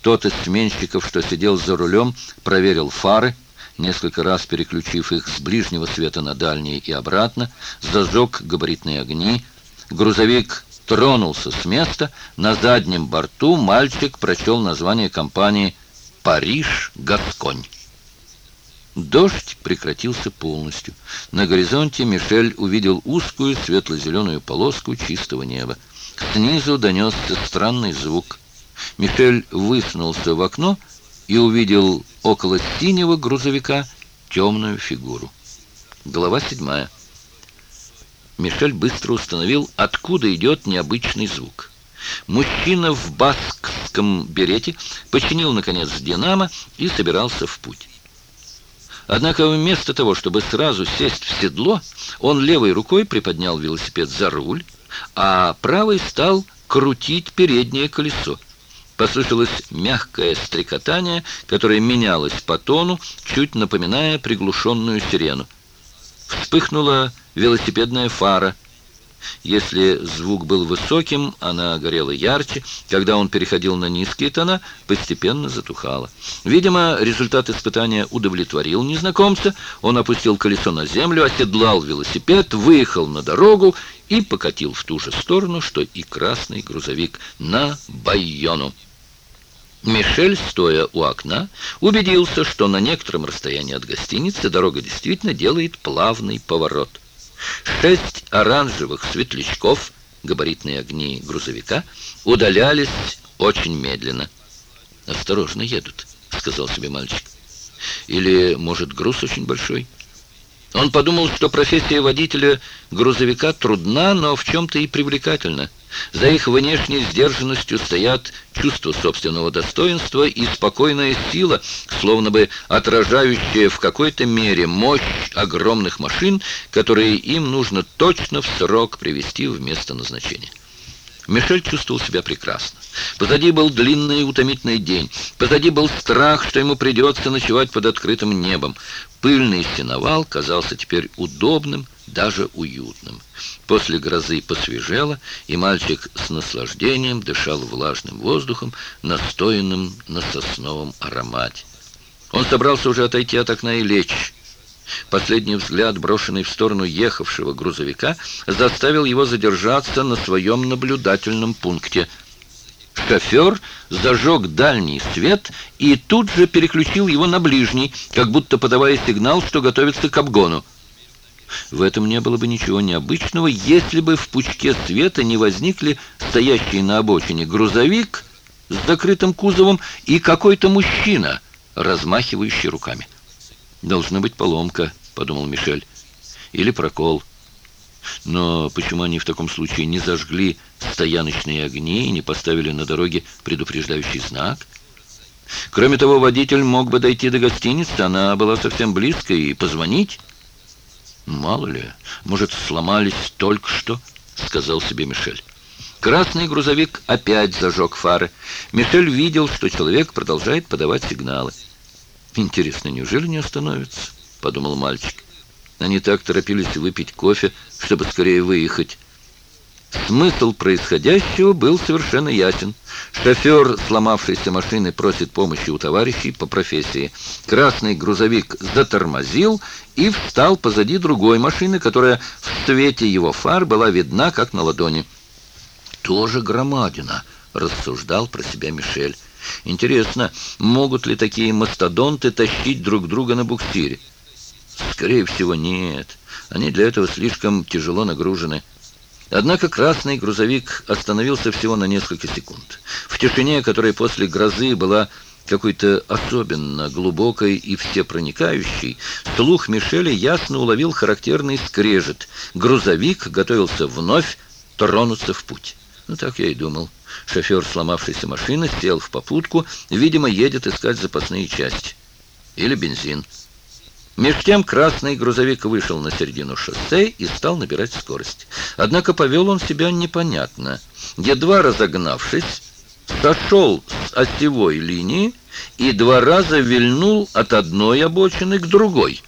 Тот из сменщиков, что сидел за рулем, проверил фары, несколько раз переключив их с ближнего света на дальний и обратно, зажег габаритные огни. Грузовик тронулся с места. На заднем борту мальчик прочел название компании «Париж-Гасконь». Дождь прекратился полностью. На горизонте Мишель увидел узкую светло-зеленую полоску чистого неба. Снизу донесся странный звук. Мишель высунулся в окно — и увидел около синего грузовика темную фигуру. Глава 7. Мишель быстро установил, откуда идет необычный звук. Мужчина в баскском берете починил, наконец, динамо и собирался в путь. Однако вместо того, чтобы сразу сесть в седло, он левой рукой приподнял велосипед за руль, а правой стал крутить переднее колесо послышалось мягкое стрекотание, которое менялось по тону, чуть напоминая приглушенную сирену. Вспыхнула велосипедная фара. Если звук был высоким, она горела ярче. Когда он переходил на низкие тона, постепенно затухала. Видимо, результат испытания удовлетворил незнакомца. Он опустил колесо на землю, оседлал велосипед, выехал на дорогу и покатил в ту же сторону, что и красный грузовик на Байону. Мишель, стоя у окна, убедился, что на некотором расстоянии от гостиницы дорога действительно делает плавный поворот. Шесть оранжевых светлячков, габаритные огни грузовика, удалялись очень медленно. «Осторожно едут», — сказал себе мальчик. «Или, может, груз очень большой?» Он подумал, что профессия водителя грузовика трудна, но в чем-то и привлекательна. За их внешней сдержанностью стоят чувство собственного достоинства и спокойная сила, словно бы отражающая в какой-то мере мощь огромных машин, которые им нужно точно в срок привести в место назначения. Мишель чувствовал себя прекрасно. Позади был длинный и утомительный день. Позади был страх, что ему придется ночевать под открытым небом. Пыльный стеновал казался теперь удобным, даже уютным. После грозы посвежело, и мальчик с наслаждением дышал влажным воздухом, настоянным на сосновом аромате. Он собрался уже отойти от окна и лечь. Последний взгляд, брошенный в сторону ехавшего грузовика, заставил его задержаться на своем наблюдательном пункте – Шофер зажег дальний свет и тут же переключил его на ближний, как будто подавая сигнал, что готовится к обгону. В этом не было бы ничего необычного, если бы в пучке света не возникли стоящий на обочине грузовик с закрытым кузовом и какой-то мужчина, размахивающий руками. «Должна быть поломка», — подумал Мишель, — «или прокол». Но почему они в таком случае не зажгли стояночные огни и не поставили на дороге предупреждающий знак? Кроме того, водитель мог бы дойти до гостиницы, она была совсем близко, и позвонить. «Мало ли, может, сломались только что», — сказал себе Мишель. Красный грузовик опять зажег фары. Мишель видел, что человек продолжает подавать сигналы. «Интересно, неужели не остановится?» — подумал мальчик. Они так торопились выпить кофе, чтобы скорее выехать. Смысл происходящего был совершенно ясен. Шофер сломавшейся машины просит помощи у товарищей по профессии. Красный грузовик затормозил и встал позади другой машины, которая в свете его фар была видна, как на ладони. «Тоже громадина», — рассуждал про себя Мишель. «Интересно, могут ли такие мастодонты тащить друг друга на буксире?» Скорее всего, нет. Они для этого слишком тяжело нагружены. Однако красный грузовик остановился всего на несколько секунд. В тишине, которая после грозы была какой-то особенно глубокой и всепроникающей, слух Мишеля ясно уловил характерный скрежет. Грузовик готовился вновь тронуться в путь. Ну, так я и думал. Шофер сломавшейся машины сел в попутку, видимо, едет искать запасные части. Или бензин. Меж тем красный грузовик вышел на середину шоссе и стал набирать скорость. Однако повел он себя непонятно. Едва разогнавшись, сошел с осевой линии и два раза вильнул от одной обочины к другой.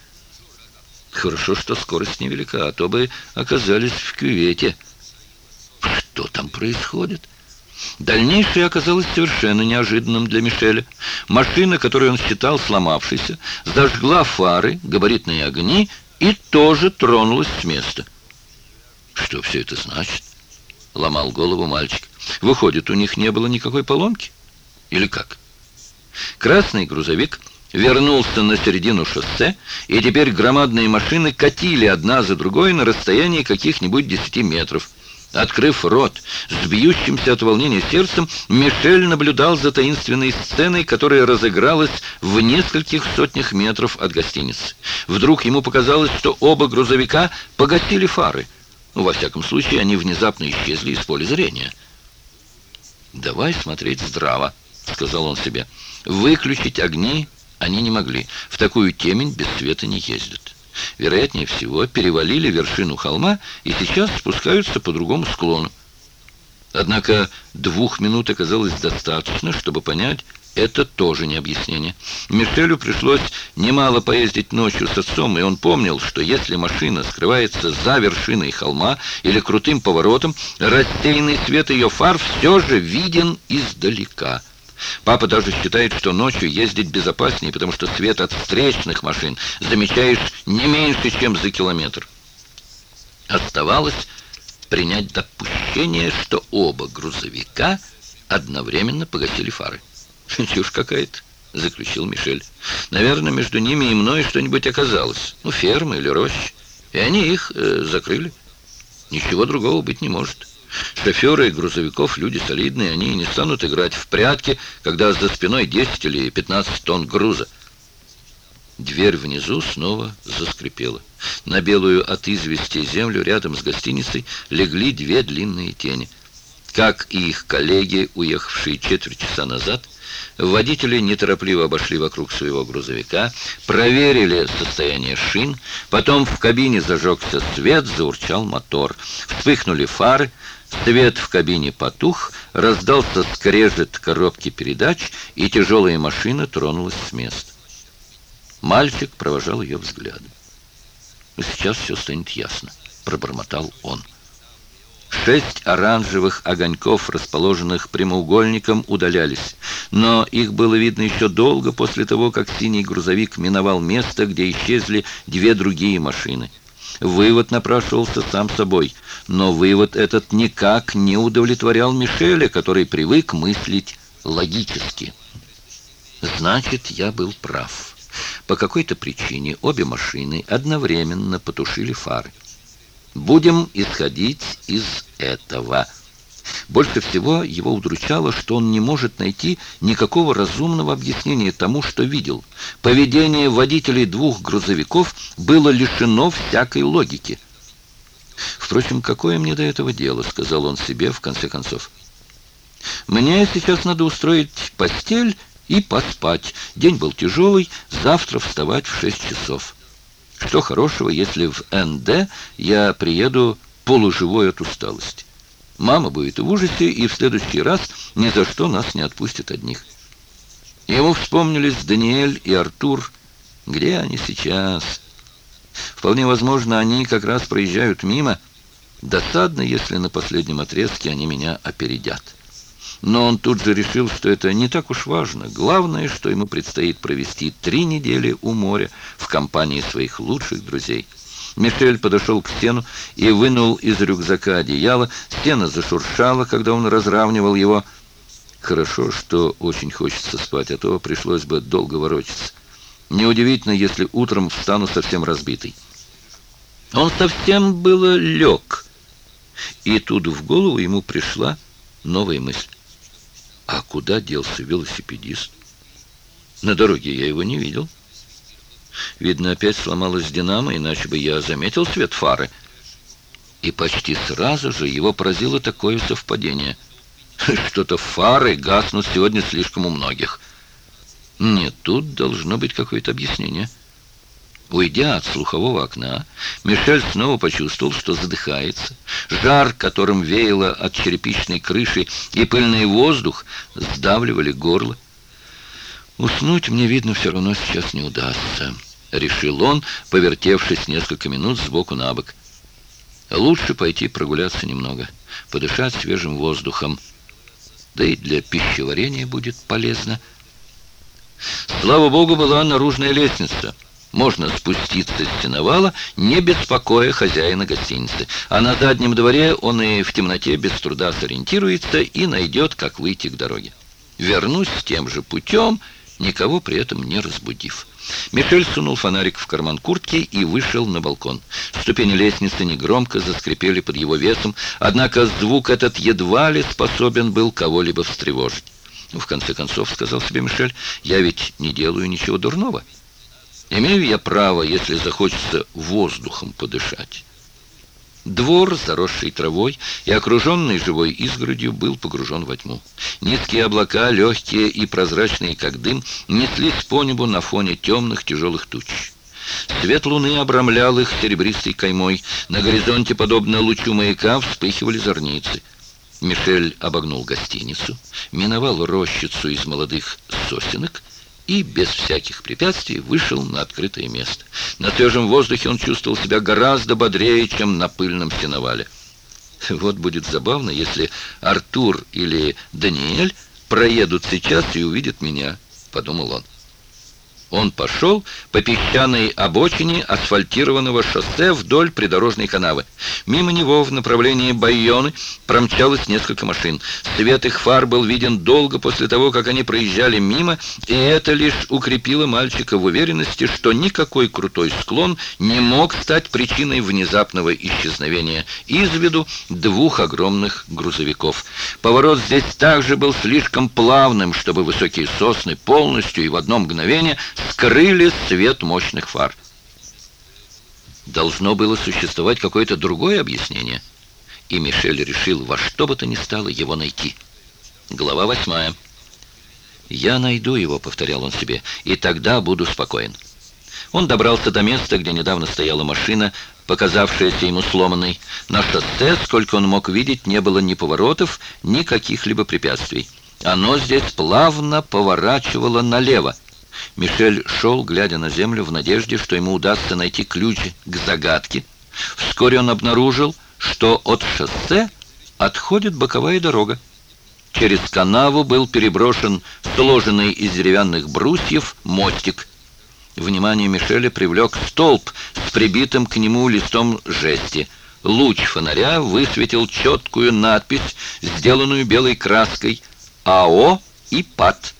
Хорошо, что скорость невелика, а то бы оказались в кювете. Что там происходит? Дальнейшее оказалось совершенно неожиданным для Мишеля. Машина, которую он считал сломавшейся, зажгла фары, габаритные огни и тоже тронулась с места. «Что все это значит?» — ломал голову мальчик. «Выходит, у них не было никакой поломки? Или как?» Красный грузовик вернулся на середину шоссе, и теперь громадные машины катили одна за другой на расстоянии каких-нибудь 10 метров — Открыв рот с бьющимся от волнения сердцем, Мишель наблюдал за таинственной сценой, которая разыгралась в нескольких сотнях метров от гостиницы. Вдруг ему показалось, что оба грузовика погасили фары. Ну, во всяком случае, они внезапно исчезли из поля зрения. «Давай смотреть здраво», — сказал он себе. «Выключить огни они не могли. В такую темень без света не ездят» вероятнее всего, перевалили вершину холма и сейчас спускаются по другому склону. Однако двух минут оказалось достаточно, чтобы понять, это тоже не объяснение. Мишелю пришлось немало поездить ночью с отцом, и он помнил, что если машина скрывается за вершиной холма или крутым поворотом, рассеянный свет ее фар все же виден издалека – Папа даже считает, что ночью ездить безопаснее, потому что свет от встречных машин замечаешь не меньше, чем за километр. Оставалось принять допущение, что оба грузовика одновременно погасили фары. «Чушь какая-то», — заключил Мишель. «Наверное, между ними и мной что-нибудь оказалось. Ну, ферма или роща. И они их э, закрыли. Ничего другого быть не может». Шоферы грузовиков – люди солидные, они не станут играть в прятки, когда за спиной 10 или 15 тонн груза. Дверь внизу снова заскрипела. На белую от извести землю рядом с гостиницей легли две длинные тени. Как и их коллеги, уехавшие четверть часа назад, водители неторопливо обошли вокруг своего грузовика, проверили состояние шин, потом в кабине зажегся свет, заурчал мотор. Вспыхнули фары, Свет в кабине потух, раздался скрежет коробки передач, и тяжелая машина тронулась с места. Мальчик провожал ее взглядом. «Ну, «Сейчас все станет ясно», — пробормотал он. Шесть оранжевых огоньков, расположенных прямоугольником, удалялись. Но их было видно еще долго после того, как синий грузовик миновал место, где исчезли две другие машины — Вывод напрашивался сам собой, но вывод этот никак не удовлетворял Мишеля, который привык мыслить логически. Значит, я был прав. По какой-то причине обе машины одновременно потушили фары. Будем исходить из этого. Больше всего его удручало, что он не может найти никакого разумного объяснения тому, что видел. Поведение водителей двух грузовиков было лишено всякой логики. «Впрочем, какое мне до этого дело?» — сказал он себе в конце концов. «Мне сейчас надо устроить постель и поспать. День был тяжелый, завтра вставать в 6 часов. Что хорошего, если в НД я приеду полуживой от усталости?» Мама будет в ужасе и в следующий раз ни за что нас не отпустят одних. Ему вспомнились Даниэль и Артур. Где они сейчас? Вполне возможно, они как раз проезжают мимо. Досадно, если на последнем отрезке они меня опередят. Но он тут же решил, что это не так уж важно. Главное, что ему предстоит провести три недели у моря в компании своих лучших друзей. Мишель подошел к стену и вынул из рюкзака одеяло. Стена зашуршала, когда он разравнивал его. Хорошо, что очень хочется спать, а то пришлось бы долго ворочаться. Неудивительно, если утром встану совсем разбитый. Он совсем было лег. И тут в голову ему пришла новая мысль. А куда делся велосипедист? На дороге я его не видел. — Видно, опять сломалась динамо, иначе бы я заметил свет фары. И почти сразу же его поразило такое совпадение. (laughs) Что-то фары гаснут сегодня слишком у многих. Нет, тут должно быть какое-то объяснение. Уйдя от слухового окна, Мишель снова почувствовал, что задыхается. Жар, которым веяло от черепичной крыши, и пыльный воздух сдавливали горло. Уснуть мне, видно, все равно сейчас не удастся», — решил он, повертевшись несколько минут сбоку на бок. «Лучше пойти прогуляться немного, подышать свежим воздухом. Да и для пищеварения будет полезно». Слава богу, была наружная лестница. Можно спуститься с стеновала, не беспокоя хозяина гостиницы. А на заднем дворе он и в темноте без труда сориентируется и найдет, как выйти к дороге. Вернусь тем же путем никого при этом не разбудив. Микель сунул фонарик в карман куртки и вышел на балкон. Ступени лестницы негромко заскрипели под его весом, однако звук этот едва ли способен был кого-либо встревожить. «Ну, в конце концов, — сказал себе Мишель, — я ведь не делаю ничего дурного. Имею я право, если захочется, воздухом подышать». Двор, заросший травой и окруженный живой изгородью, был погружен во тьму. Низкие облака, легкие и прозрачные, как дым, неслись по небу на фоне темных тяжелых туч. Свет луны обрамлял их серебристой каймой. На горизонте, подобно лучу маяка, вспыхивали зорницы. Мишель обогнул гостиницу, миновал рощицу из молодых сосенок и без всяких препятствий вышел на открытое место. На свежем воздухе он чувствовал себя гораздо бодрее, чем на пыльном сеновале. Вот будет забавно, если Артур или Даниэль проедут сейчас и увидят меня, подумал он. Он пошел по песчаной обочине асфальтированного шоссе вдоль придорожной канавы. Мимо него в направлении Байоны промчалось несколько машин. Свет их фар был виден долго после того, как они проезжали мимо, и это лишь укрепило мальчика в уверенности, что никакой крутой склон не мог стать причиной внезапного исчезновения из виду двух огромных грузовиков. Поворот здесь также был слишком плавным, чтобы высокие сосны полностью и в одно мгновение скрыли свет мощных фар. Должно было существовать какое-то другое объяснение. И Мишель решил во что бы то ни стало его найти. Глава восьмая. «Я найду его», — повторял он себе, — «и тогда буду спокоен». Он добрался до места, где недавно стояла машина, показавшаяся ему сломанной. На шоссе, сколько он мог видеть, не было ни поворотов, ни каких-либо препятствий. Оно здесь плавно поворачивало налево. Мишель шел, глядя на землю, в надежде, что ему удастся найти ключ к загадке. Вскоре он обнаружил, что от шоссе отходит боковая дорога. Через канаву был переброшен сложенный из деревянных брусьев мостик. Внимание Мишеля привлек столб с прибитым к нему листом жести. Луч фонаря высветил четкую надпись, сделанную белой краской «АО и ПАД».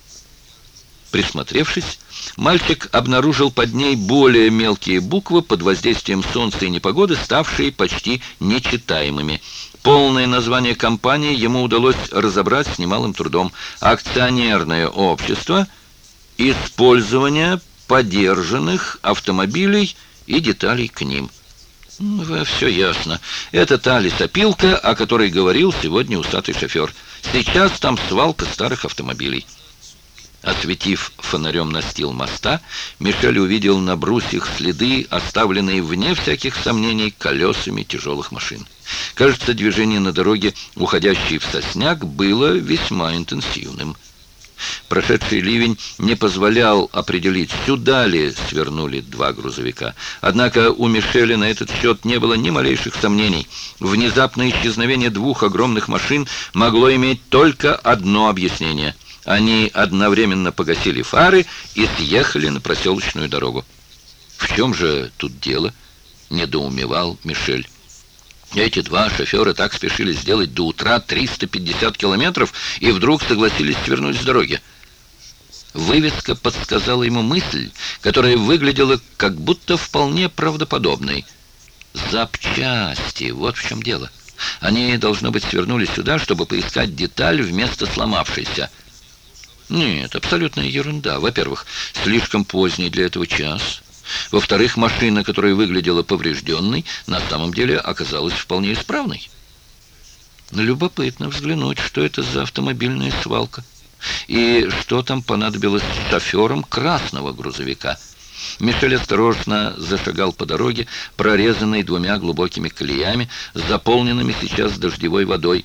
Присмотревшись, мальчик обнаружил под ней более мелкие буквы под воздействием солнца и непогоды, ставшие почти нечитаемыми. Полное название компании ему удалось разобрать с немалым трудом. Акционерное общество «Использование подержанных автомобилей и деталей к ним». Ну, «Все ясно. Это та лесопилка, о которой говорил сегодня усатый шофер. Сейчас там свалка старых автомобилей». Ответив фонарем настил моста, Мишель увидел на брусьях следы, оставленные, вне всяких сомнений, колесами тяжелых машин. Кажется, движение на дороге, уходящей в сосняк, было весьма интенсивным. Прошедший ливень не позволял определить, сюда ли свернули два грузовика. Однако у Мишеля на этот счет не было ни малейших сомнений. Внезапное исчезновение двух огромных машин могло иметь только одно объяснение – они одновременно погасили фары и съехали на проселочную дорогу. «В чем же тут дело?» — недоумевал Мишель. Эти два шофера так спешили сделать до утра 350 километров и вдруг согласились свернуть с дороги. Вывеска подсказала ему мысль, которая выглядела как будто вполне правдоподобной. «Запчасти! Вот в чем дело!» Они, должно быть, свернули сюда, чтобы поискать деталь вместо сломавшейся. Нет, абсолютная ерунда. Во-первых, слишком поздний для этого час. Во-вторых, машина, которая выглядела поврежденной, на самом деле оказалась вполне исправной. Любопытно взглянуть, что это за автомобильная свалка. И что там понадобилось шоферам красного грузовика. Мишель осторожно зашагал по дороге, прорезанной двумя глубокими колеями, заполненными сейчас дождевой водой.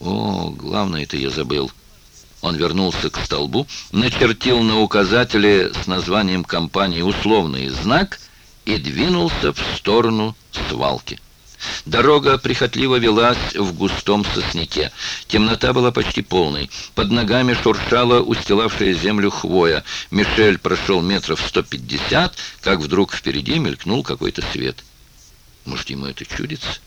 «О, главное-то я забыл!» Он вернулся к столбу, начертил на указателе с названием компании условный знак и двинулся в сторону свалки. Дорога прихотливо велась в густом сосняке. Темнота была почти полной. Под ногами шуршала устилавшая землю хвоя. Мишель прошел метров 150, как вдруг впереди мелькнул какой-то свет. Может, ему это чудится?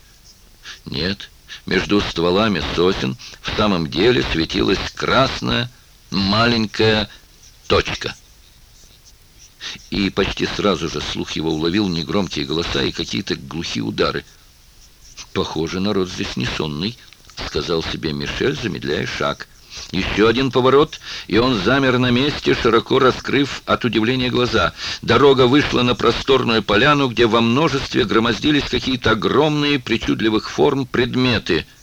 Нет. Между стволами сосен в самом деле светилась красная маленькая точка. И почти сразу же слух его уловил негромкие голоса и какие-то глухие удары. «Похоже, народ здесь не сонный», — сказал себе Мишель, замедляя шаг. Еще один поворот, и он замер на месте, широко раскрыв от удивления глаза. Дорога вышла на просторную поляну, где во множестве громоздились какие-то огромные причудливых форм предметы —